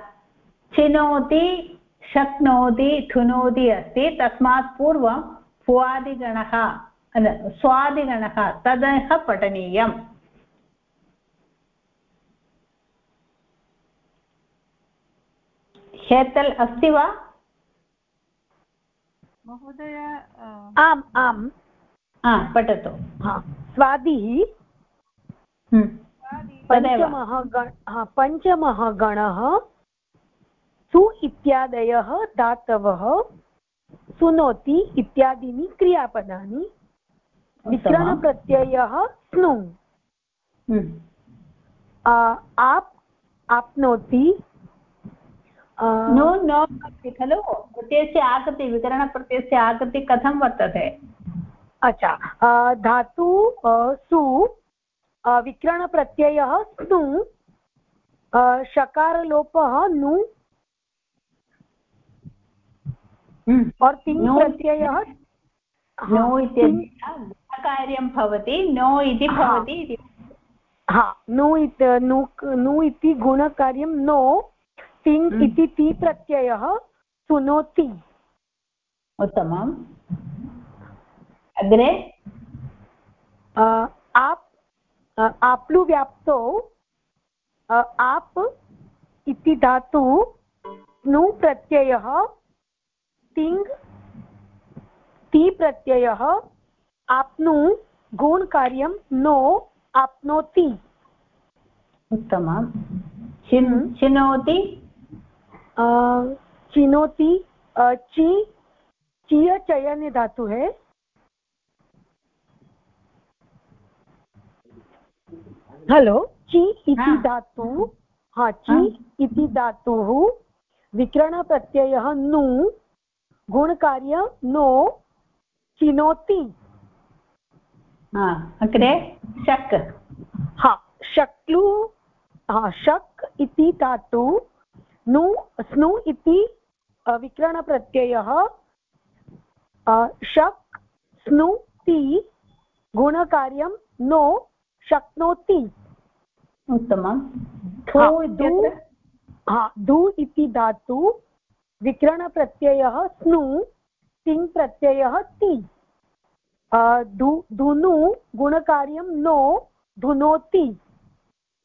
चिनोति, शक्नोति, धुनोति अस्ति। तस्मात् पूर्वं भुवादिगणः स्वादिगणः ततः पठनीयम्। हेतल् अस्ति वा? महोदय आम् आम्। पठतु। स्वादिः। हम्म। पञ्चमः गण पञ्चमः गणः सु इत्यादयः धातवः सुनोति इत्यादीनि क्रियापदानि। विकरणप्रत्ययः स्नु। हम्म। आप् आप्नोति नो नो अस्ति खलु? प्रत्ययस्य आकृति विकरणप्रत्ययस्य आकृति कथं वर्तते? अच्छा धातु सु विकरणप्रत्ययः स्नु शकारलोपः नु हम्म। और तिङ् प्रत्ययः नो इत्यस्य गुणकार्यं भवति नो इति भवति हा नु इत नु नु इति गुणकार्यं नो तिङ् हम्म। इति ति प्रत्ययः सुनोति उत्तमम्। अग्रे? आप् आप्लुव्याप्तौ आप् इति धातु नु प्रत्ययः तिङ् ति प्रत्ययः आप्नु गुणकार्यं नो आप्नोति। उत्तमं चिन् चिनोति चिनोति चि चिय चयन धातु है। हलो। चि इति धातु हा चि इति धातुः। विकरणप्रत्ययः नु गुणकार्य नो चिनोति। अग्रे शक्। हा शक्लु हा शक् इति धातु। नु स्नु इति विकरणप्रत्ययः शक् स्नुति गुणकार्यं नो शक्नोति। उत्तमं हा धु इति धातु विकरणप्रत्ययः स्नु तिङ् प्रत्ययः ति। धुनु गुणकार्यं नो धुनोति।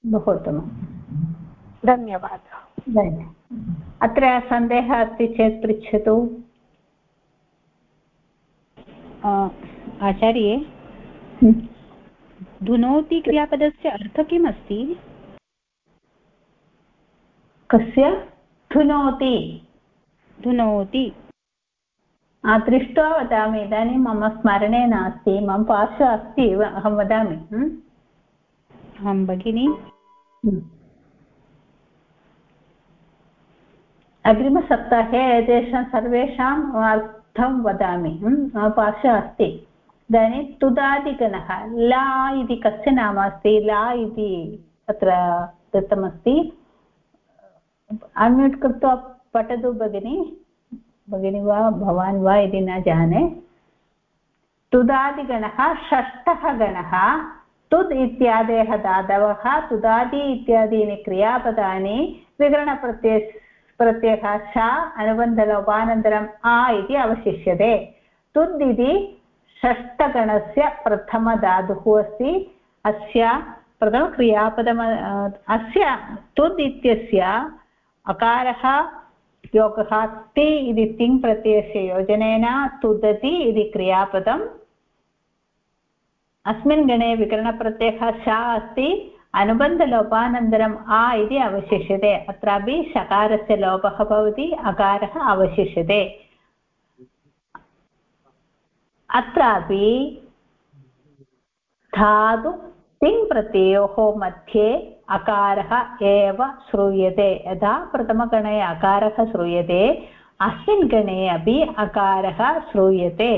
बहु उत्तमं धन्यवादः। अत्र सन्देहः अस्ति चेत् पृच्छतु। आचार्ये धुनोति क्रियापदस्य अर्थः किम् अस्ति कस्य? धुनोति। धुनोति। दृष्ट्वा वदामि इदानीं मम स्मरणे नास्ति मम पार्श्वे अस्ति एव अहं वदामि। अहं भगिनि। अग्रिमसप्ताहे एतेषां सर्वेषाम् अर्थं वदामि। पार्श्वे अस्ति। इदानीं तुदादिगणः, ला इति कस्य नाम अस्ति? ला इति तत्र दत्तमस्ति। अन्म्यूट् कृत्वा पठतु भगिनि। भगिनी वा, भवान् वा इति न जाने। तुदादिगणः, षष्ठः गणः, तुद् इत्यादयः धातवः तुदादि इत्यादीनि क्रियापदानि विकरणप्रत्यय प्रत्ययः श अनुबन्धलोपानन्तरम् आ इति अवशिष्यते। तुद् इति षष्ठगणस्य प्रथमधातुः अस्ति। अस्य प्रथमक्रियापदम, अस्य तुद् इत्यस्य अकारः योगः ति इति तिङ् योजनेन तुदति इति क्रियापदम्। अस्मिन् गणे विकरणप्रत्ययः श अस्ति। अनुबन्धलोपानन्तरम् आ इति अवशिष्यते अत्रापि शकारस्य लोपः भवति अकारः अवशिष्यते अत्रापि धातु तिङ् प्रत्ययोः मध्ये अकारः एव श्रूयते यदा प्रथमगणे अकारः श्रूयते अस्मिन् गणे अपि अकारः श्रूयते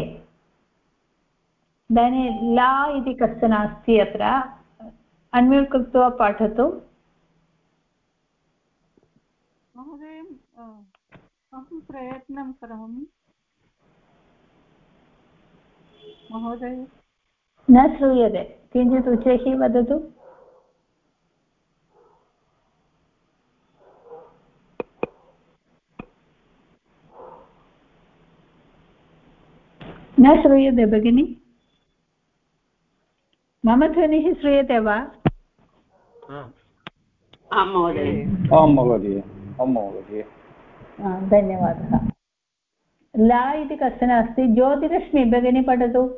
इदानीं ला इति कश्चन अस्ति अत्र अन्म्यूट् कृत्वा पठतु। महोदय अहं प्रयत्नं करोमि। महोदय? न श्रूयते। किञ्चित् उच्चैः वदतु। न श्रूयते भगिनि। मम ध्वनिः श्रूयते वा? आं महोदय। आं महोदय। आं महोदय। धन्यवादः। ला इति कश्चन अस्ति? ज्योतिरश्मि भगिनी पठतु।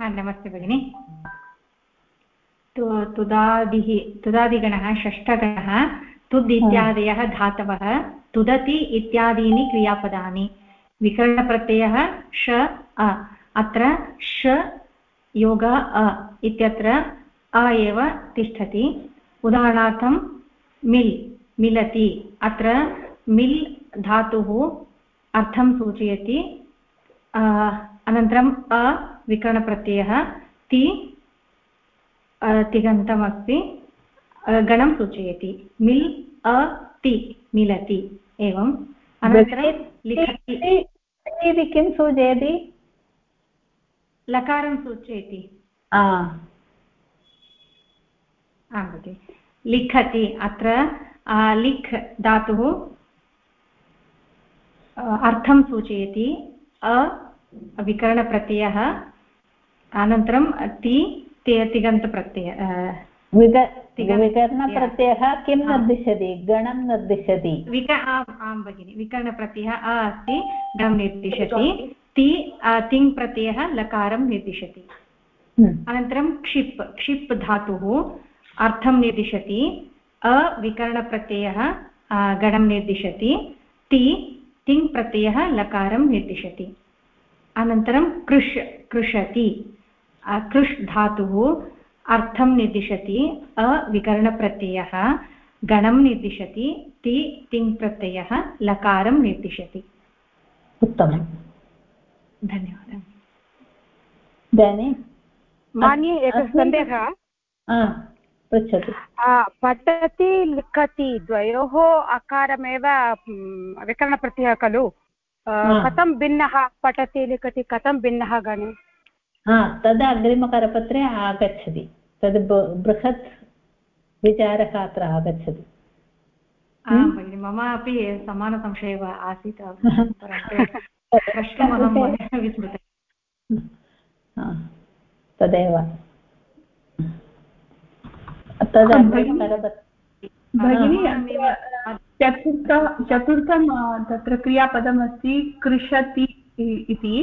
नमस्ते भगिनि। तुदादिः तुदादिगणः षष्ठगणः तुद् इत्यादयः धातवः तुदति इत्यादीनि क्रियापदानि। विकरणप्रत्ययः श अ। अत्र श योग अ इत्यत्र अ एव तिष्ठति। उदाहरणार्थं मिल् मिलति। अत्र मिल् धातुः अर्थं सूचयति। अनन्तरम् अ विकरणप्रत्ययः। ति तिगन्तमस्ति। गणं सूचयति। मिल् अ ति मिलति। एवम्। अनन्तरं लिखति। किं सूचयति? लकारं सूचयति। आं। भगिनि लिखति अत्र। लिख् धातुः अर्थं सूचयति। अ विकरणप्रत्ययः अनन्तरं ति तिगन्तप्रत्यय विकरणप्रत्ययः किं निर्दिशति? गणं निर्दिशति। विक आम् आं भगिनि। विकरणप्रत्ययः अ अस्ति गणं निर्दिशति। ति तिङ् प्रत्ययः लकारं निर्दिशति। अनन्तरं क्षिप् क्षिप् धातुः अर्थं निर्दिशति। अविकरणप्रत्ययः गणं निर्दिशति। ति तिङ् प्रत्ययः लकारं निर्दिशति। अनन्तरं कृष् कृषति। कृष् धातुः अर्थं निर्दिशति। अविकरणप्रत्ययः गणं निर्दिशति। ति तिङ् प्रत्ययः लकारं निर्दिशति। उत्तमं धन्यवादः। इदानीं मान्ये एकः सन्देहः। पृच्छतु। पठति लिखति द्वयोः अकारमेव विकरणप्रत्ययः खलु। कथं भिन्नः? पठति लिखति कथं भिन्नः गणे? हा तद् अग्रिमकरपत्रे आगच्छति। तद् बृहत् विचारः अत्र आगच्छति। आं भगिनि मम अपि समानसंशयः आसीत्। प्रष्टुमहं विस्मृतं तदेव। तद् भगिनी चतुर्थ चतुर्थं तत्र क्रियापदमस्ति कृषति इति।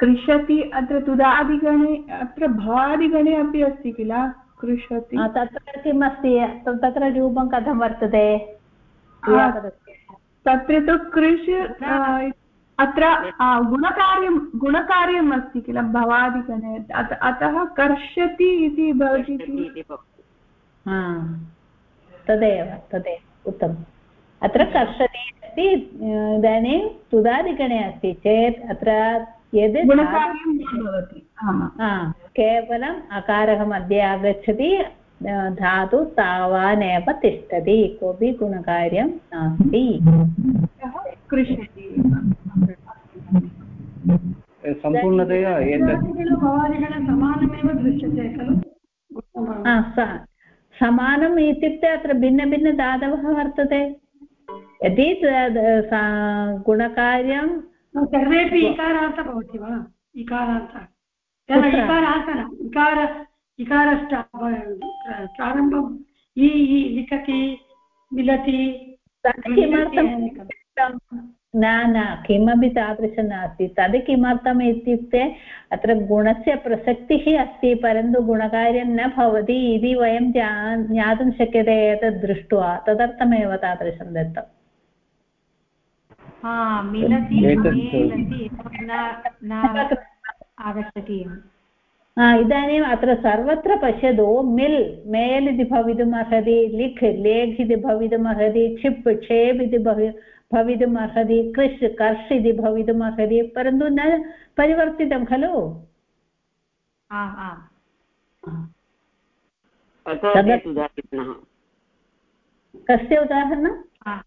कृषति अत्र तुदादिगणे अत्र भादिगणे अपि अस्ति किल? कृषति तत्र किम् अस्ति तत्र रूपं कथं वर्तते? तत्र तु कृष् अत्र गुणकार्यं गुणकार्यम् अस्ति किल भवादिगणे अतः कर्षति इति भवति तदेव तदेव उत्तमम्। अत्र कर्षति अस्ति इदानीं तुदादिगणे अस्ति चेत् अत्र यद् केवलम् अकारः मध्ये आगच्छति धातु तावानेव तिष्ठति कोऽपि गुणकार्यं नास्ति कृष्यति सम्पूर्णतया एतत् समानम् इत्युक्ते अत्र भिन्नभिन्नधातवः वर्तते यदि गुणकार्यं सर्वेपि इकारान्त भवति वा इकारान्त इकारान्त इकार इकारश्च प्रारम्भम् इ लिखति मिलति न न किमपि तादृशं नास्ति। तद् किमर्थम् इत्युक्ते अत्र गुणस्य प्रसक्तिः अस्ति परन्तु गुणकार्यं न भवति इति वयं ज्ञातुं शक्यते एतद् दृष्ट्वा। तदर्थमेव तादृशं दत्तम्। आगच्छति। इदानीम् अत्र सर्वत्र पश्यतु मिल् मेल् इति भवितुम् अर्हति लिख् लेख् इति भवितुम् अर्हति क्षिप् क्षेप् इति भवि भवितुम् अर्हति कृष् कर्ष् इति भवितुम् अर्हति परन्तु न परिवर्तितं खलु कस्य उदाहरणं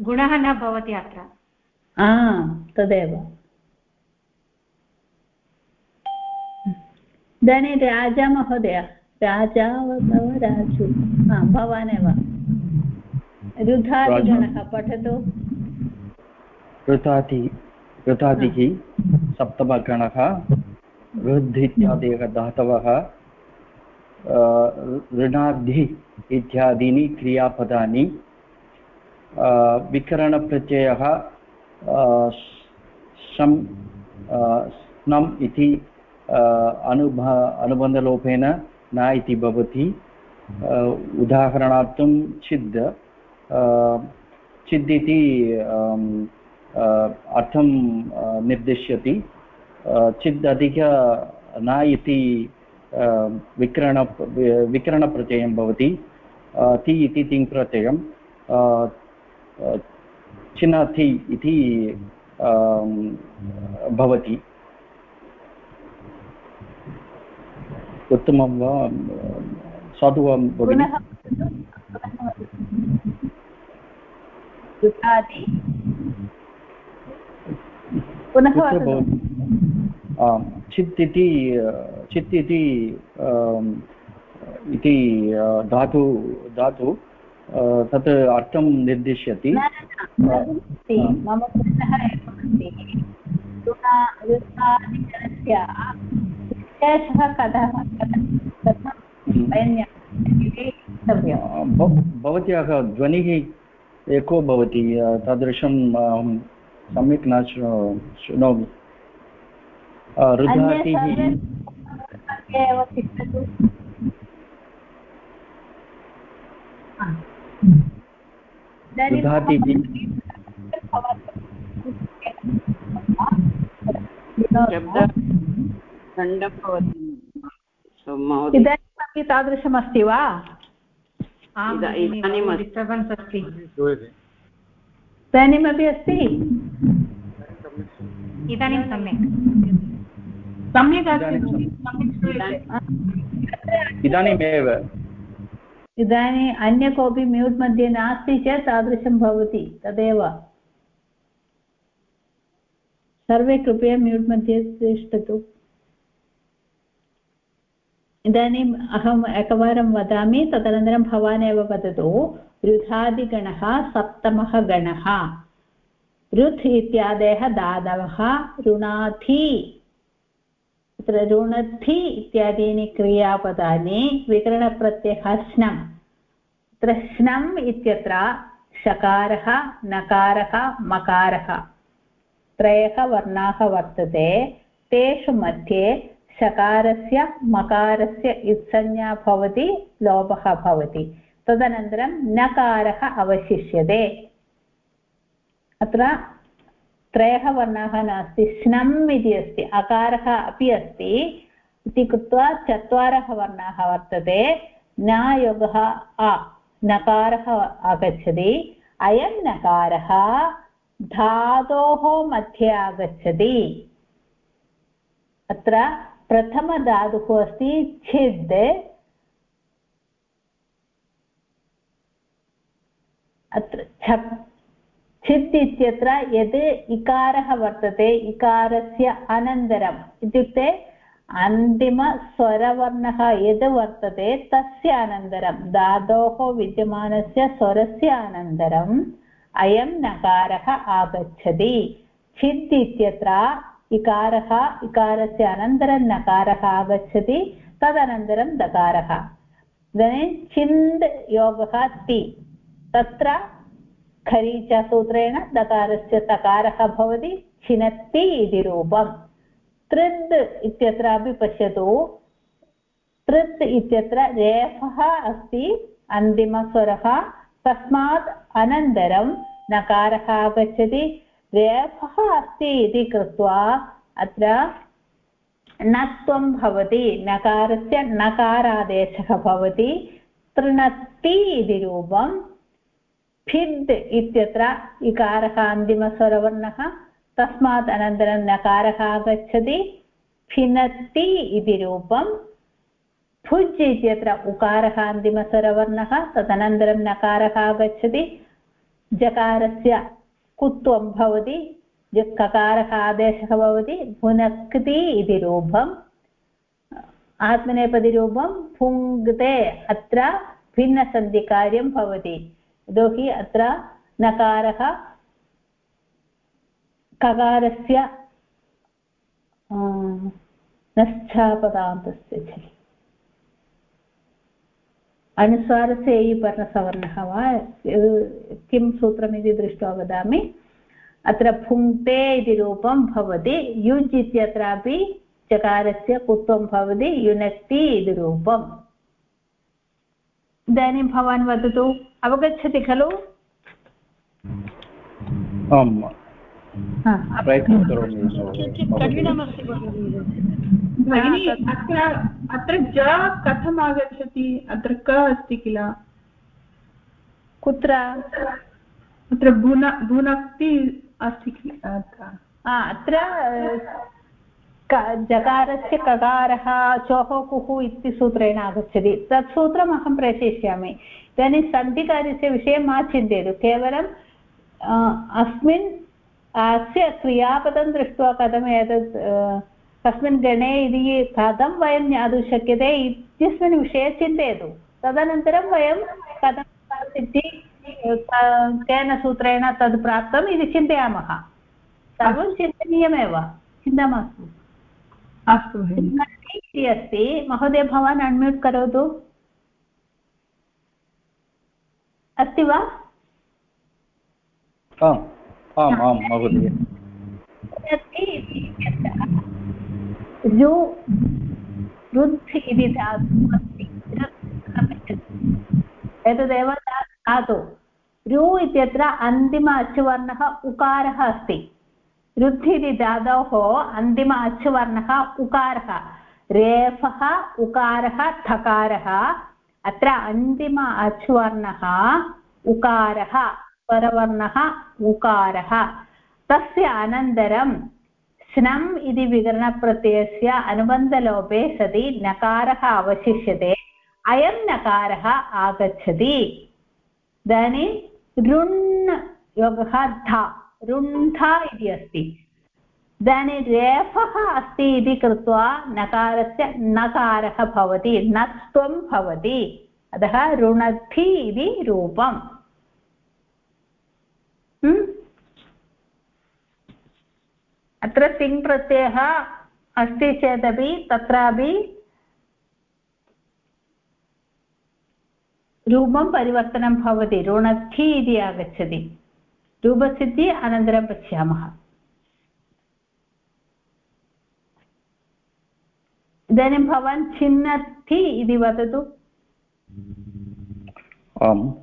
गुणः न भवति अत्र तदेव इदानीं राजा महोदय राजा राजु। भवानेव। रुधादिगणः पठतु। ऋताति ऋतादिः सप्तमगणः ऋद् इत्यादयः धातवः ऋणाद्धि इत्यादीनि क्रियापदानि। विकरणप्रत्ययः शम् स्नम् इति अनुभ अनुबन्धलोपेन न इति भवति उदाहरणार्थं छिद् छिद् इति अर्थं निर्दिश्यति। छिद् अधिक न इति विकरण विकरणप्रत्ययं भवति। ति इति तिङ् प्रत्ययं इति भवति। उत्तमं वा साधु वा भगिनि चित् इति चित् इति इति धातु धातु तत् अर्थं निर्दिश्यति। मम प्रश्नः एवमस्ति। विशेषः कथः भवत्याः ध्वनिः एको भवति तादृशं अहं सम्यक् न शृणोमि। रुधातिः रुधातिः खण्डं भवति इदानीमपि तादृशमस्ति वा? इदानीम् अस्ति। इदानीमपि अस्ति? इदानीं सम्यक्। सम्यक् अस्ति इदानीमेव। इदानीम् अन्य कोऽपि म्यूट् मध्ये नास्ति चेत् तादृशं भवति तदेव। सर्वे कृपया म्यूट् मध्ये तिष्ठतु। इदानीम् अहम् एकवारं वदामि, तदनन्तरं भवान् एव वदतु। ऋधादिगणः सप्तमः गणः। ऋत् इत्यादयः दादवः ऋणाथि तत्र ऋणद्धि इत्यादीनि क्रियापदानि विकरणप्रत्ययः स्नम् तत्र इत्यत्र शकारः नकारः, मकारः। त्रयः वर्णाः वर्तते। तेषु मध्ये शकारस्य मकारस्य इत्संज्ञा भवति लोपः भवति। तदनन्तरं नकारः अवशिष्यते। अत्र त्रयः वर्णाः नास्ति, स्नम् इति अस्ति, अकारः अपि अस्ति। इति कृत्वा चत्वारः वर्णाः वर्तते। न योगः अ, नकारः आगच्छति। अयं नकारः धातोः मध्ये आगच्छति। अत्र प्रथमधातुः अस्ति छिद्। अत्र छप् छिद् इत्यत्र यद् इकारः वर्तते, इकारस्य अनन्तरम्। इत्युक्ते अन्तिमस्वरवर्णः यद् वर्तते, तस्य अनन्तरं। धातोः विद्यमानस्य स्वरस्य अनन्तरम् अयं नकारः आगच्छति। छिद् इत्यत्र इकारः, इकारस्य अनन्तरं नकारः आगच्छति, तदनन्तरं दकारः। इदानीं छिन्द् योगः ति। तत्र खरीचसूत्रेण दकारस्य तकारः भवति, छिनत्ति इति रूपम्। तृद् इत्यत्रापि पश्यतु। तृत् इत्यत्र रेफः अस्ति, अन्तिमस्वरः। तस्मात् अनन्तरं नकारः आगच्छति। रेफः अस्ति इति कृत्वा अत्र णत्वं भवति, नकारस्य नकारादेशः भवति, तृणत्ति इति रूपं, फिद् इत्यत्र इकारः अन्तिमस्वरवर्णः तस्मात् अनन्तरं नकारः आगच्छति, फिनत्ति इति रूपं फुज् इत्यत्र उकारः अन्तिमस्वरवर्णः तदनन्तरं नकारः आगच्छति, जकारस्य कुत्वं भवति ककारः आदेशः भवति भुनक्ति इति रूपम् आत्मनेपदिरूपं पुङ्क्ते अत्र भिन्नसन्धिकार्यं भवति। यतोहि अत्र नकारः, ककारस्य नश्चापदान्तस्य चलि अनुसारस्य इ पर्णसवर्णः वा किं सूत्रमिति दृष्ट्वा वदामि? अत्र भुङ्क्ते इति रूपं भवति युज् इत्यत्रापि चकारस्य कुत्वं भवति, युनक्ति इति रूपम्। इदानीं भवान् वदतु, अवगच्छति खलु? प्रयत्नं करोमि कठिनमस्ति भगिनि। अत्र अत्र ज कथम् आगच्छति अत्र क अस्ति किल? कुत्र? अत्र भुन भुनक्ति अस्ति किल? अत्र। जकारस्य ककारः चोः कुः इति सूत्रेण आगच्छति। तत् सूत्रम् अहं प्रेषयिष्यामि। इदानीं सन्धिकार्यस्य विषये मा चिन्तयतु। केवलम् अस्मिन् अस्य क्रियापदं दृष्ट्वा कथम् एतत् कस्मिन् गणे इति कथं वयं ज्ञातुं शक्यते इत्यस्मिन् विषये चिन्तयतु। तदनन्तरं वयं कथं सिद्धि केन सूत्रेण तद् प्राप्तम् इति चिन्तयामः। सर्वं चिन्तनीयमेव। चिन्ता मास्तु। अस्तु इति अस्ति। महोदय भवान् अन्म्यूट् करोतु। अस्ति वा? आम् आम्, महोदय। रु रुद् इति धातुः अस्ति एतदेव धातु। रु इत्यत्र अन्तिम अचुवर्णः उकारः अस्ति। रुद् इति धातोः अन्तिम अचुवर्णः उकारः। रेफः उकारः ठकारः अत्र अन्तिम अचुवर्णः उकारः। स्वरवर्णः उकारः। तस्य अनन्तरं स्नम् इति विकरणप्रत्ययस्य अनुबन्धलोपे सति नकारः अवशिष्यते। अयं नकारः आगच्छति। इदानीं ऋण् योगः धा रुण्ठ इति अस्ति। इदानीं रेफः अस्ति इति कृत्वा नकारस्य नकारः भवति, नत्वं भवति। अतः रुणद्धि इति रूपम्। अत्र तिङ् प्रत्ययः अस्ति चेदपि तत्रापि रूपं परिवर्तनं भवति, ऋणस्थि इति आगच्छति। रूपसिद्धि अनन्तरं पश्यामः। इदानीं भवान् छिन्नस्थि इति वदतु। आम्।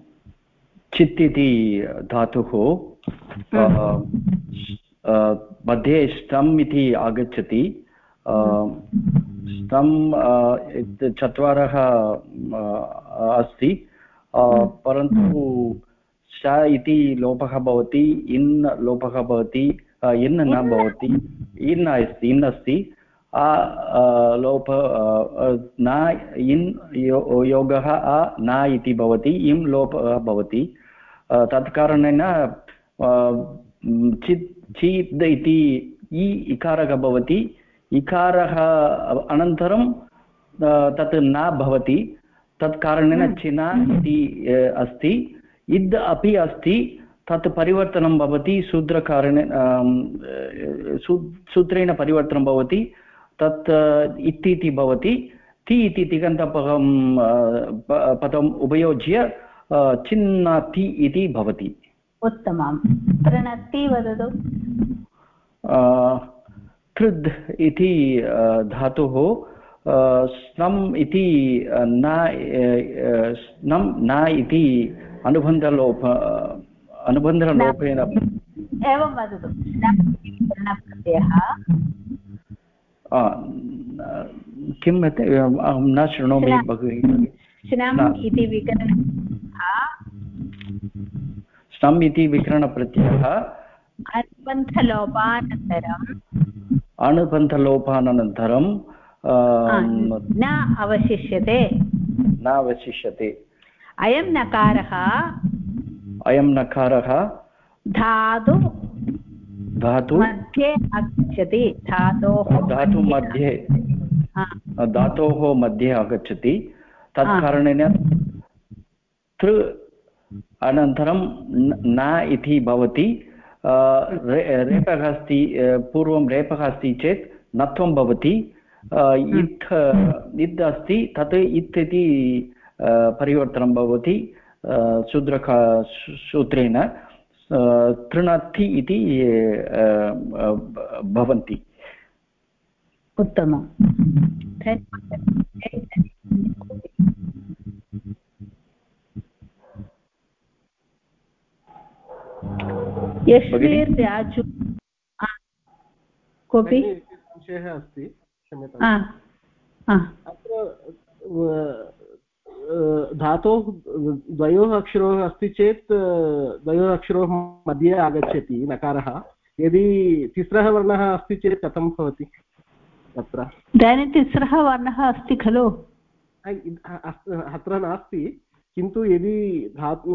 चित् इति धातुः मध्ये स्टम् इति आगच्छति। स्टम् चत्वारः अस्ति। परन्तु श इति लोपः भवति, इन् लोपः भवति इन् न भवति, इन् अस्ति इन् अस्ति। लोप न, इन् यो, योगः अ, न इति भवति, इं लोपः भवति। तत्कारणेन चित् चित् इति इ इकारः भवति। इकारः अनन्तरं तत् न भवति। तत्कारणेन चिना इति अस्ति। इद् अपि अस्ति तत् परिवर्तनं भवति सूत्रकारणेन सूत्रेण परिवर्तनं भवति। तत् इति भवति। ति इति तिगन्तपदं पदम् उपयुज्य चिन्नाति इति भवति। उत्तमं प्रणति वदतु। कृद् इति धातुः स्नम् इति न स्नम् न इति अनुबन्धलोप अनुबन्धलोपेन एवं वदतु। किं अहं न शृणोमि भगिनि। इति विकरण स्नम् इति विकरणप्रत्ययः। अनुबन्धलोपानन्तरम्। अनुबन्धलोपानन्तरं न अवशिष्यते। न अवशिष्यते। अयं नकारः। अयं नकारः। धातु। धातु। मध्ये आगच्छति। धातोः धातु मध्ये धातोः मध्ये आगच्छति। तत्कारणेन तृ अनन्तरं न इति भवति रेपः अस्ति पूर्वं रेपः अस्ति चेत् नत्वं भवति इत् इत् अस्ति तत् इत् इति परिवर्तनं भवति शूद्रका सूत्रेण तृणति इति भवन्ति। उत्तमं यश्वीर्राजु कोऽपि? संशयः अस्ति क्षम्यताम् अत्र धातोः द्वयोः अक्षरोः अस्ति चेत् द्वयोः अक्षरोः मध्ये आगच्छति नकारः। यदि तिस्रः वर्णः अस्ति चेत् कथं भवति तत्र? इदानीं तिस्रः वर्णः अस्ति खलु। अत्र नास्ति। किन्तु यदि धातु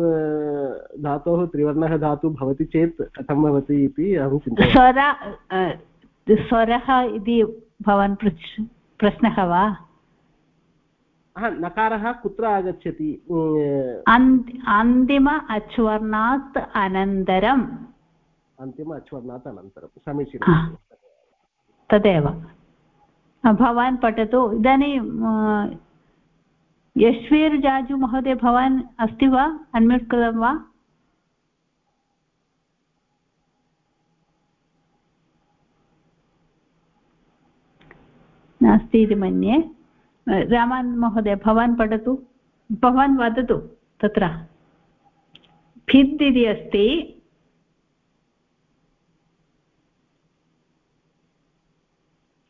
धातोः त्रिवर्णः धातु भवति चेत् कथं भवति इति अहं चिन्तयामि। स्वर स्वरः इति भवान् पृच्छ प्रश्नः वा? नकारः कुत्र आगच्छति? अन्तिम अच्वर्णात् अनन्तरम्। अन्तिम अच्वर्णात् अनन्तरं समीचीनं तदेव। भवान् पठतु। इदानीं यश्वीर् जाजु महोदय, भवान् अस्ति वा? अन्म्यूट् कृतं वा? नास्ति इति मन्ये। रामान् महोदय, भवान् पठतु। भवान् वदतु, तत्र। भिद् इति अस्ति।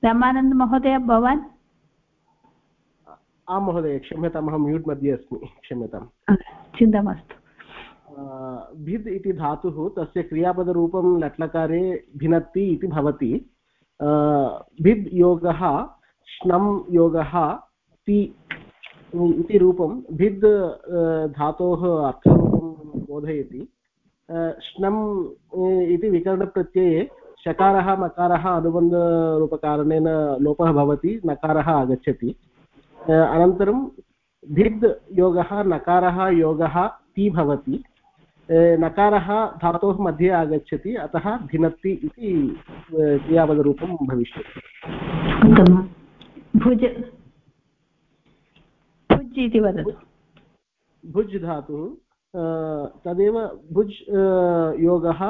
रामानन्द महोदय भवान्? आं महोदय क्षम्यताम् अहं म्यूट् मध्ये अस्मि क्षम्यताम्। चिन्ता मास्तु। भिद् इति धातुः तस्य क्रियापदरूपं लट्लकारे भिनत्ति इति भवति। भिद् योगः श्नं योगः ति इति रूपं भिद् धातोः अर्थरूपं बोधयति। श्नम् इति विकरणप्रत्यये शकारः मकारः अनुबन्धरूपकारणेन लोपः भवति नकारः आगच्छति। अनन्तरं भिद् योगः नकारः योगः ति भवति। नकारः धातोः मध्ये आगच्छति अतः भिनत्ति इति क्रियापदरूपं भविष्यति। भुज। भुज् इति वदतु। भुज् धातुः तदेव भुज् योगः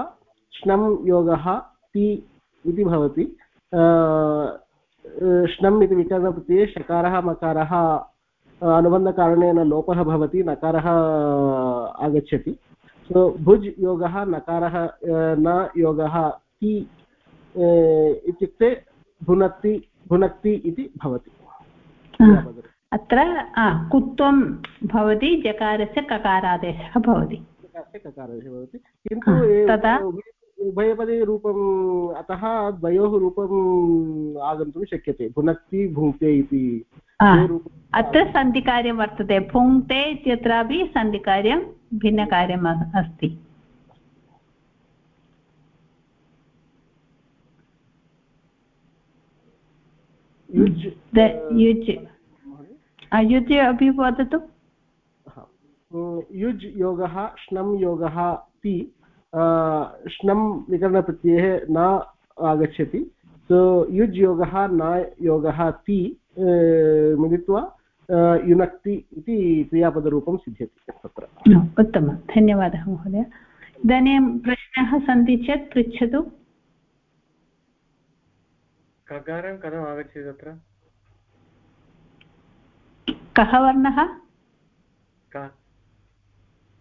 श्नं योगः ति इति भवति। श्नम् इति विकरणप्रत्यये शकारः मकारः अनुबन्धकारणेन लोपः भवति नकारः आगच्छति। सो भुज् योगः नकारः न योगः ति इत्युक्ते भुनक्ति भुनक्ति इति भवति। अत्र कुत्वं भवति जकारस्य ककारादेशः भवति। ककारादेशः भवति। किन्तु तदा उभयपदीरूपम् अतः द्वयोः रूपम् आगन्तुं शक्यते। भुनक्ति भुङ्क्ते इति अत्र सन्धिकार्यं वर्तते। भुङ्क्ते इत्यत्रापि सन्धिकार्यं भिन्नकार्यम् अस्ति। युज् युज् अपि वदतु। युज् योगः श्नं योगः पि श्नं विकरणप्रत्यये न आगच्छति। सो युज् योगः न योगः ति मिलित्वा युनक्ति इति क्रियापदरूपं सिद्ध्यति तत्र। उत्तमं। धन्यवादः महोदय। इदानीं प्रश्नाः सन्ति चेत् पृच्छतु। ककारं कथम् आगच्छति तत्र? कः वर्णः?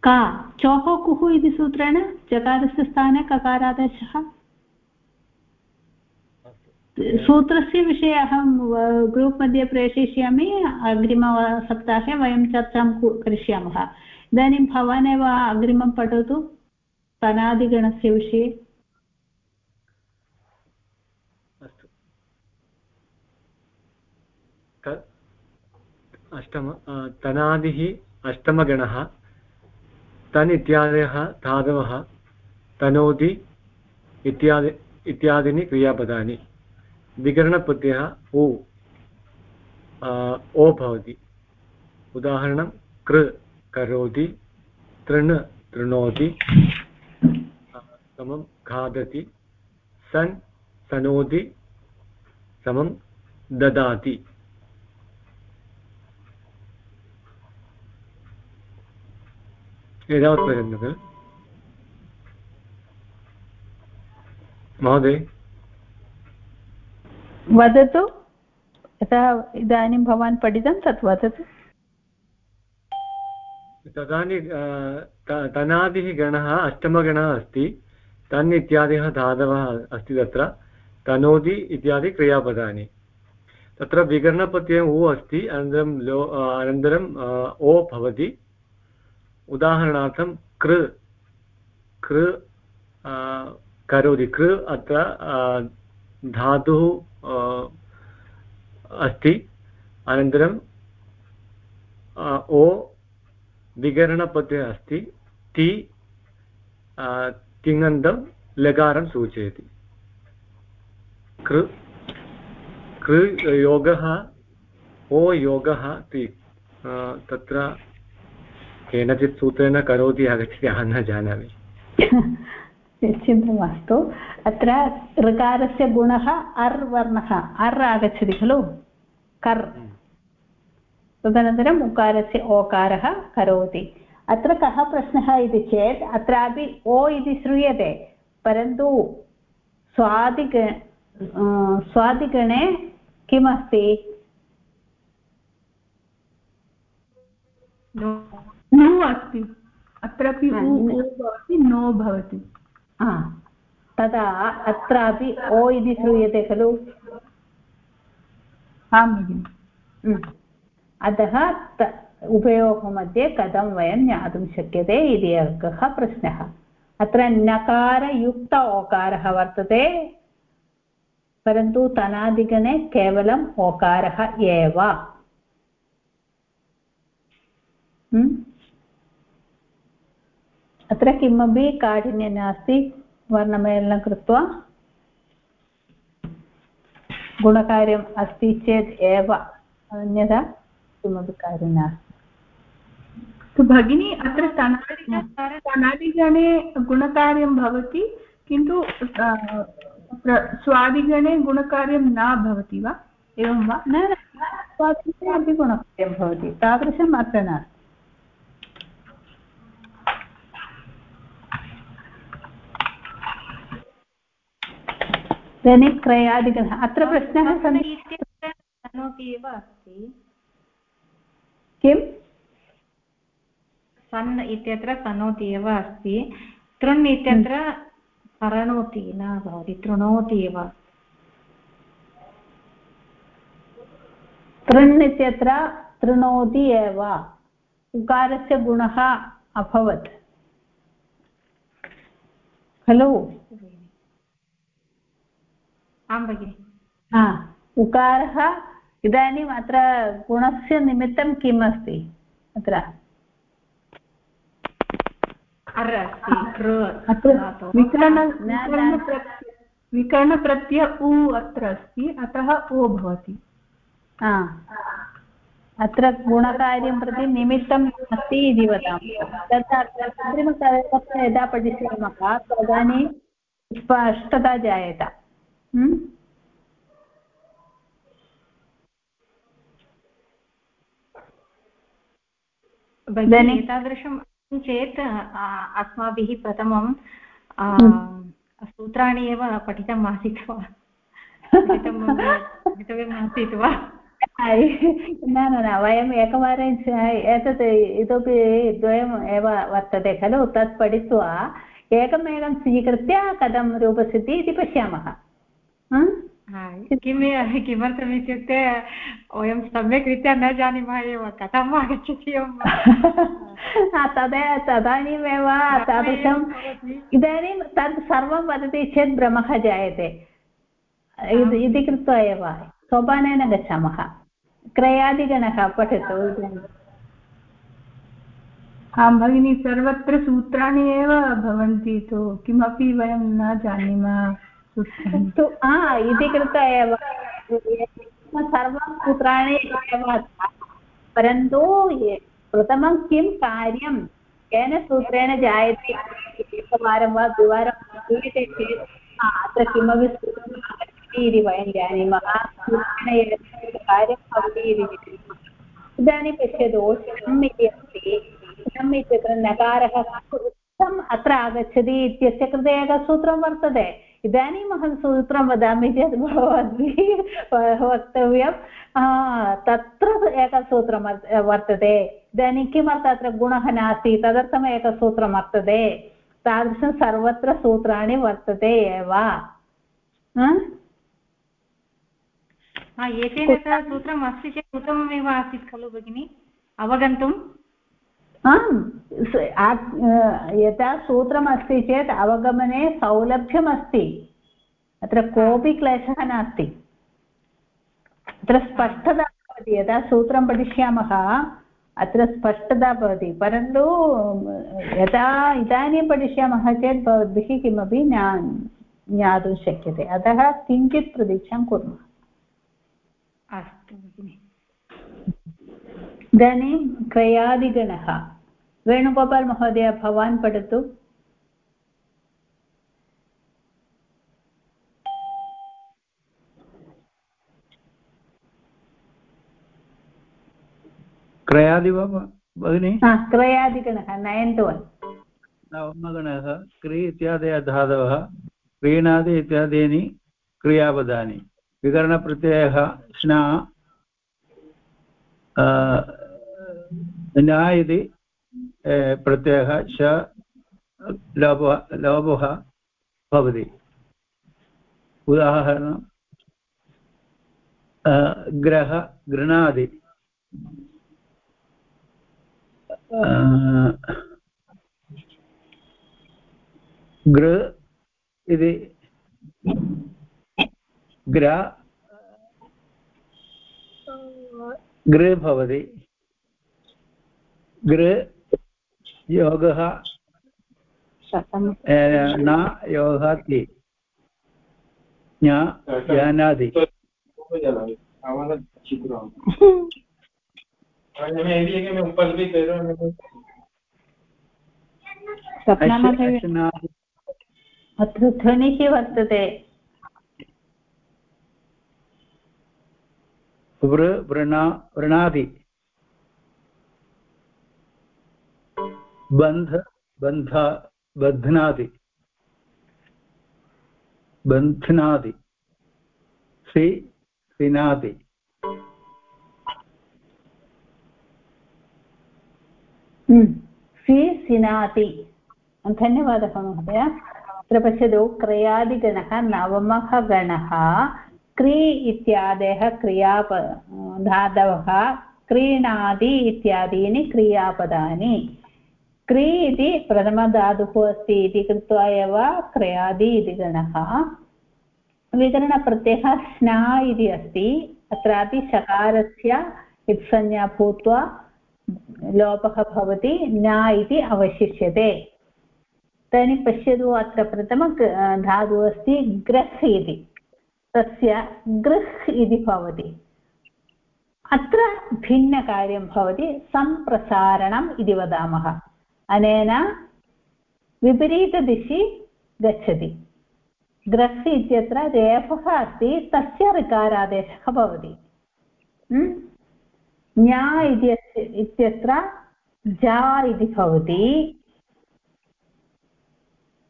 का चोः कुः इति सूत्रेण चकारस्य स्थाने ककारादेशः। सूत्रस्य विषये अहं ग्रूप् मध्ये प्रेषयिष्यामि। अग्रिमसप्ताहे वयं चर्चां करिष्यामः। इदानीं भवान् एव अग्रिमं पठतु तनादिगणस्य विषये। अष्टम तनादिः अष्टमगणः। तन् इत्यादयः धातवः तनोति इत्यादि, इत्यादीनि क्रियापदानि। विकरणप्रत्ययः ओ ओ भवति। उदाहरणं, कृ करोति, तृण तृणोति समं खादति, सन् सनोति समं ददाति। एतावत्पर्यन्तं खलु महोदय वदतु यथा इदानीं भवान् पठितं तत् वदतु. तदानीं तनादिः गणः अष्टमगणः अस्ति. तन् इत्यादयः धातवः अस्ति तत्र. तनोति इत्यादि क्रियापदानि. तत्र विकरणप्रत्ययम् उ अस्ति अनन्तरं लो अनन्तरम् ओ भवति. उदाहरणार्थं कृ कृ करोति। कृ अत्र धातुः अस्ति। अनन्तरं ओ विकरणपद्धतिः अस्ति। ति तिङन्तं, लकारं सूचयति। कृ कृ योगः, ओ योगः, ति तत्र केनचित् सूत्रेण करोति आगच्छति अहं न जानामि। चिन्ता मास्तु अत्र ऋकारस्य गुणः अर् वर्णः। अर् आगच्छति खलु? कर्। तदनन्तरम् उकारस्य ओकारः करोति। अत्र कः प्रश्नः इति चेत् अत्रापि ओ इति श्रूयते परन्तु स्वादिग स्वादिगणे किमस्ति? नु अस्ति। अत्रापि भवति नो भवति। तदा अत्रापि ओ इति श्रूयते खलु? आं भगिनि। अतः उभयोः मध्ये कथं वयं ज्ञातुं शक्यते इति एकः प्रश्नः। अत्र नकारयुक्त ओकारः वर्तते परन्तु तनादिगणे केवलम् ओकारः एव। अत्र किमपि काठिन्यं नास्ति वर्णमेलनं कृत्वा गुणकार्यम् अस्ति चेत् एव अन्यथा किमपि कार्यं नास्ति। भगिनी अत्र तनादिगणे गुणकार्यं भवति किन्तु स्वादिगणे गुणकार्यं न भवति वा? एवं वा? न स्वादिगणे अपि गुणकार्यं भवति तादृशम् अत्र नास्ति। इदानीं क्रयादिगणः अत्र प्रश्नः सन्ति। एव अस्ति। किम्? सन् इत्यत्र सनोति एव अस्ति। तृण् इत्यत्र करणोति न भवति तृणोति एव। तृण् इत्यत्र तृणोति एव। उकारस्य गुणः अभवत्। खलु? आं भगिनि। उकारः इदानीम् अत्र गुणस्य निमित्तं किम् अस्ति? अत्र। विकरणप्रत्यय उ अत्र अस्ति अतः ओ भवति। अत्र गुणकार्यं प्रति निमित्तम् अस्ति इति वदामि। तथा यदा पठिष्यामः तदानीं स्पष्टता जायेत। एतादृशं चेत् अस्माभिः प्रथमं सूत्राणि एव पठितम् आसीत् वा? पठितव्यम् आसीत् वा? न न न वयम् एकवारं एतत् इतोपि द्वयम् एव वर्तते खलु तत् पठित्वा एकमेकं स्वीकृत्य कथं रूपसिद्धि इति पश्यामः। किम् किमर्थम् इत्युक्ते वयं सम्यक् रीत्या न जानीमः एव कथम् आगच्छति तदा तदानीमेव तादृशम् इदानीं तत् सर्वं वदति चेत् भ्रमः जायते। इति कृत्वा एव सोपानेन गच्छामः। क्रयादिगणः पठतु आं भगिनि सर्वत्र सूत्राणि एव भवन्ति तु। किमपि वयं न जानीमः। इति कृत्वा एव। सर्वं सूत्राणि एव परन्तु प्रथमं किं कार्यं? केन सूत्रेण जायते? एकवारं वा द्विवारं क्रियते चेत् अत्र किमपि सूत्रम् आगच्छति इति वयं जानीमः। सूत्रेण कार्यं भवति इति इदानीं पश्यतु शम् इति अस्ति। शम् इत्यत्र नकारः अत्र आगच्छति इत्यस्य कृते एकं सूत्रं वर्तते। इदानीम् अहं सूत्रं वदामि चेत् भवद्भिः वक्तव्यं. तत्र एकसूत्रं वर्तते. इदानीं किमर्थम् अत्र गुणः नास्ति? तदर्थम् एकसूत्रं वर्तते. तादृशं सर्वत्र सूत्राणि वर्तते एव. सह सूत्रम् अस्ति चेत् उत्तममेव आसीत् खलु भगिनि. अवगन्तुम्. यदा सूत्रमस्ति चेत् अवगमने सौलभ्यमस्ति। अत्र कोऽपि क्लेशः नास्ति। अत्र स्पष्टता भवति यदा सूत्रं पठिष्यामः अत्र स्पष्टता भवति परन्तु यदा इदानीं पठिष्यामः चेत् भवद्भिः किमपि न ज्ञातुं शक्यते। अतः किञ्चित् प्रतीक्षां कुर्मः। अस्तु इदानीं क्रयादिगणः। वेणुगोपाल् महोदय भवान् पठतु क्रयादि वा भगिनि क्रयादिगणः नयन् टु वन् नवमगणः क्री इत्यादयः धातवः क्रीणादि इत्यादीनि क्रियापदानि विकरणप्रत्ययः स्ना इति प्रत्ययः श लोपः लोपः भवति उदाहरणं ग्रह गृणादि गृ इति ग्र गृ भवति गृ योगः न योगः ति। जानाति अत्र ध्वनिः वर्तते। वृ वृणा वृणादि बन्ध बन्ध बध्नाति बन्ध्नाति सि सिनाति सि सिनाति धन्यवादः महोदय। अत्र पश्यतु क्रयादिगणः, नवमः गणः। क्री इत्यादयः क्रियाप धातवः। क्रीणादि इत्यादीनि क्रियापदानि। क्री इति प्रथमधातुः अस्ति इति कृत्वा एव क्रयादि इति गणः। विकरणप्रत्ययः स्ना इति अस्ति। अत्रापि शकारस्य इत्संज्ञा भूत्वा लोपः भवति न इति अवशिष्यते। इदानीं पश्यतु अत्र प्रथम धातुः अस्ति ग्रह् इति। तस्य गृह् इति भवति। अत्र भिन्नकार्यं भवति। सम्प्रसारणम् इति वदामः। अनेन विपरीतदिशि गच्छति। ग्रह् इत्यत्र रेफः अस्ति, तस्य ऋकारादेशः भवति। ज्ञा इत्यत्र जा इति भवति।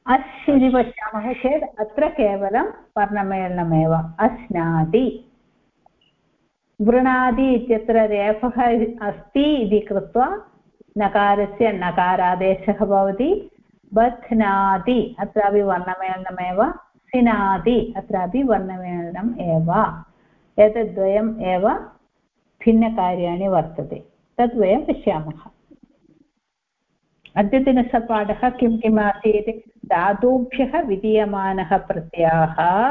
अश् इति पश्यामः चेत् अत्र केवलं वर्णमेलनमेव। अश्नाति वृणादि इत्यत्र रेफः अस्ति इति कृत्वा नकारस्य नकारादेशः भवति। बध्नाति, अत्रापि वर्णमेलनमेव। सिनाति, अत्रापि वर्णमेलनम् एव। एतद्वयम् एव भिन्नकार्याणि वर्तते। तद् वयं पश्यामः। अद्यतनस्य पाठः किं किम् आसीत्? धातुभ्यः विधीयमानः प्रत्ययः।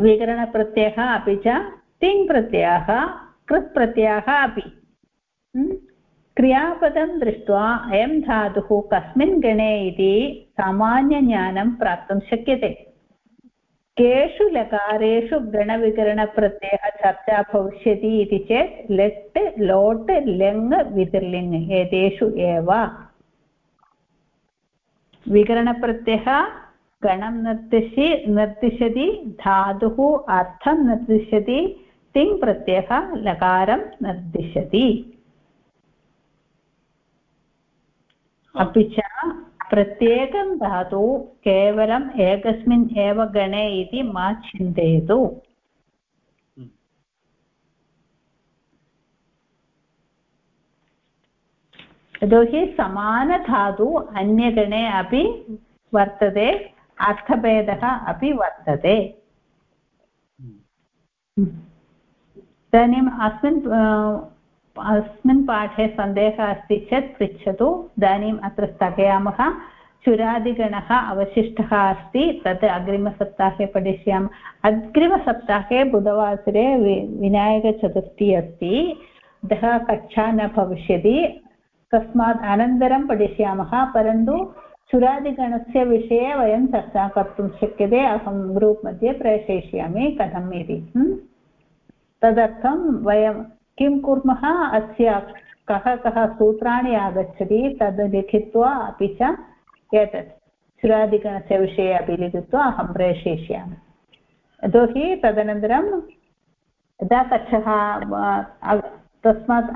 विकरणप्रत्ययः अपि च तिङ् प्रत्ययः कृत् प्रत्ययः अपि। क्रियापदं दृष्ट्वा अयं धातुः कस्मिन् गणे इति सामान्यज्ञानं प्राप्तुं शक्यते। केषु लकारेषु गणविकरणप्रत्ययः चर्चा भविष्यति इति चेत् लेट्, लोट्, लेङ्, वितिर्लिङ् एतेषु एव। विकरणप्रत्ययः गणं निर्दिशि, निर्दिशति, धातुः अर्थं निर्दिशति, तिङ् लकारं निर्दिशति। अपि च प्रत्येकं धातु केवलम् एकस्मिन् एव गणे इति मा चिन्तयतु। यतोहि समानधातु अन्यगणे अपि वर्तते अर्थभेदः अपि वर्तते। इदानीम् अस्मिन् अस्मिन् पाठे सन्देहः अस्ति चेत् पृच्छतु. इदानीम् अत्र स्थगयामः. चुरादिगणः अवशिष्टः अस्ति. तत् अग्रिमसप्ताहे पठिष्यामः. अग्रिमसप्ताहे बुधवासरे विनायकचतुर्थी अस्ति. अतः कक्षा न भविष्यति. तस्मात् अनन्तरं पठिष्यामः. परन्तु चुरादिगणस्य विषये वयं चर्चा कर्तुं शक्यते. अहं ग्रूप् मध्ये प्रेषयिष्यामि कथम् इति. तदर्थं वयं किं कुर्मः? अस्य कः कः सूत्राणि आगच्छति तद् लिखित्वा अपि च एतत् चुरादिगणस्य विषये अपि लिखित्वा अहं प्रेषयिष्यामि। यतोहि तदनन्तरं यदा कक्षः तस्मात्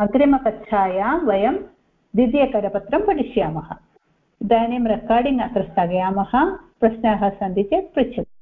अग्रिमकक्षायां वयं द्वितीयकरपत्रं पठिष्यामः। इदानीं रेकार्डिङ्ग् अत्र स्थगयामः। प्रश्नाः सन्ति चेत् पृच्छतु।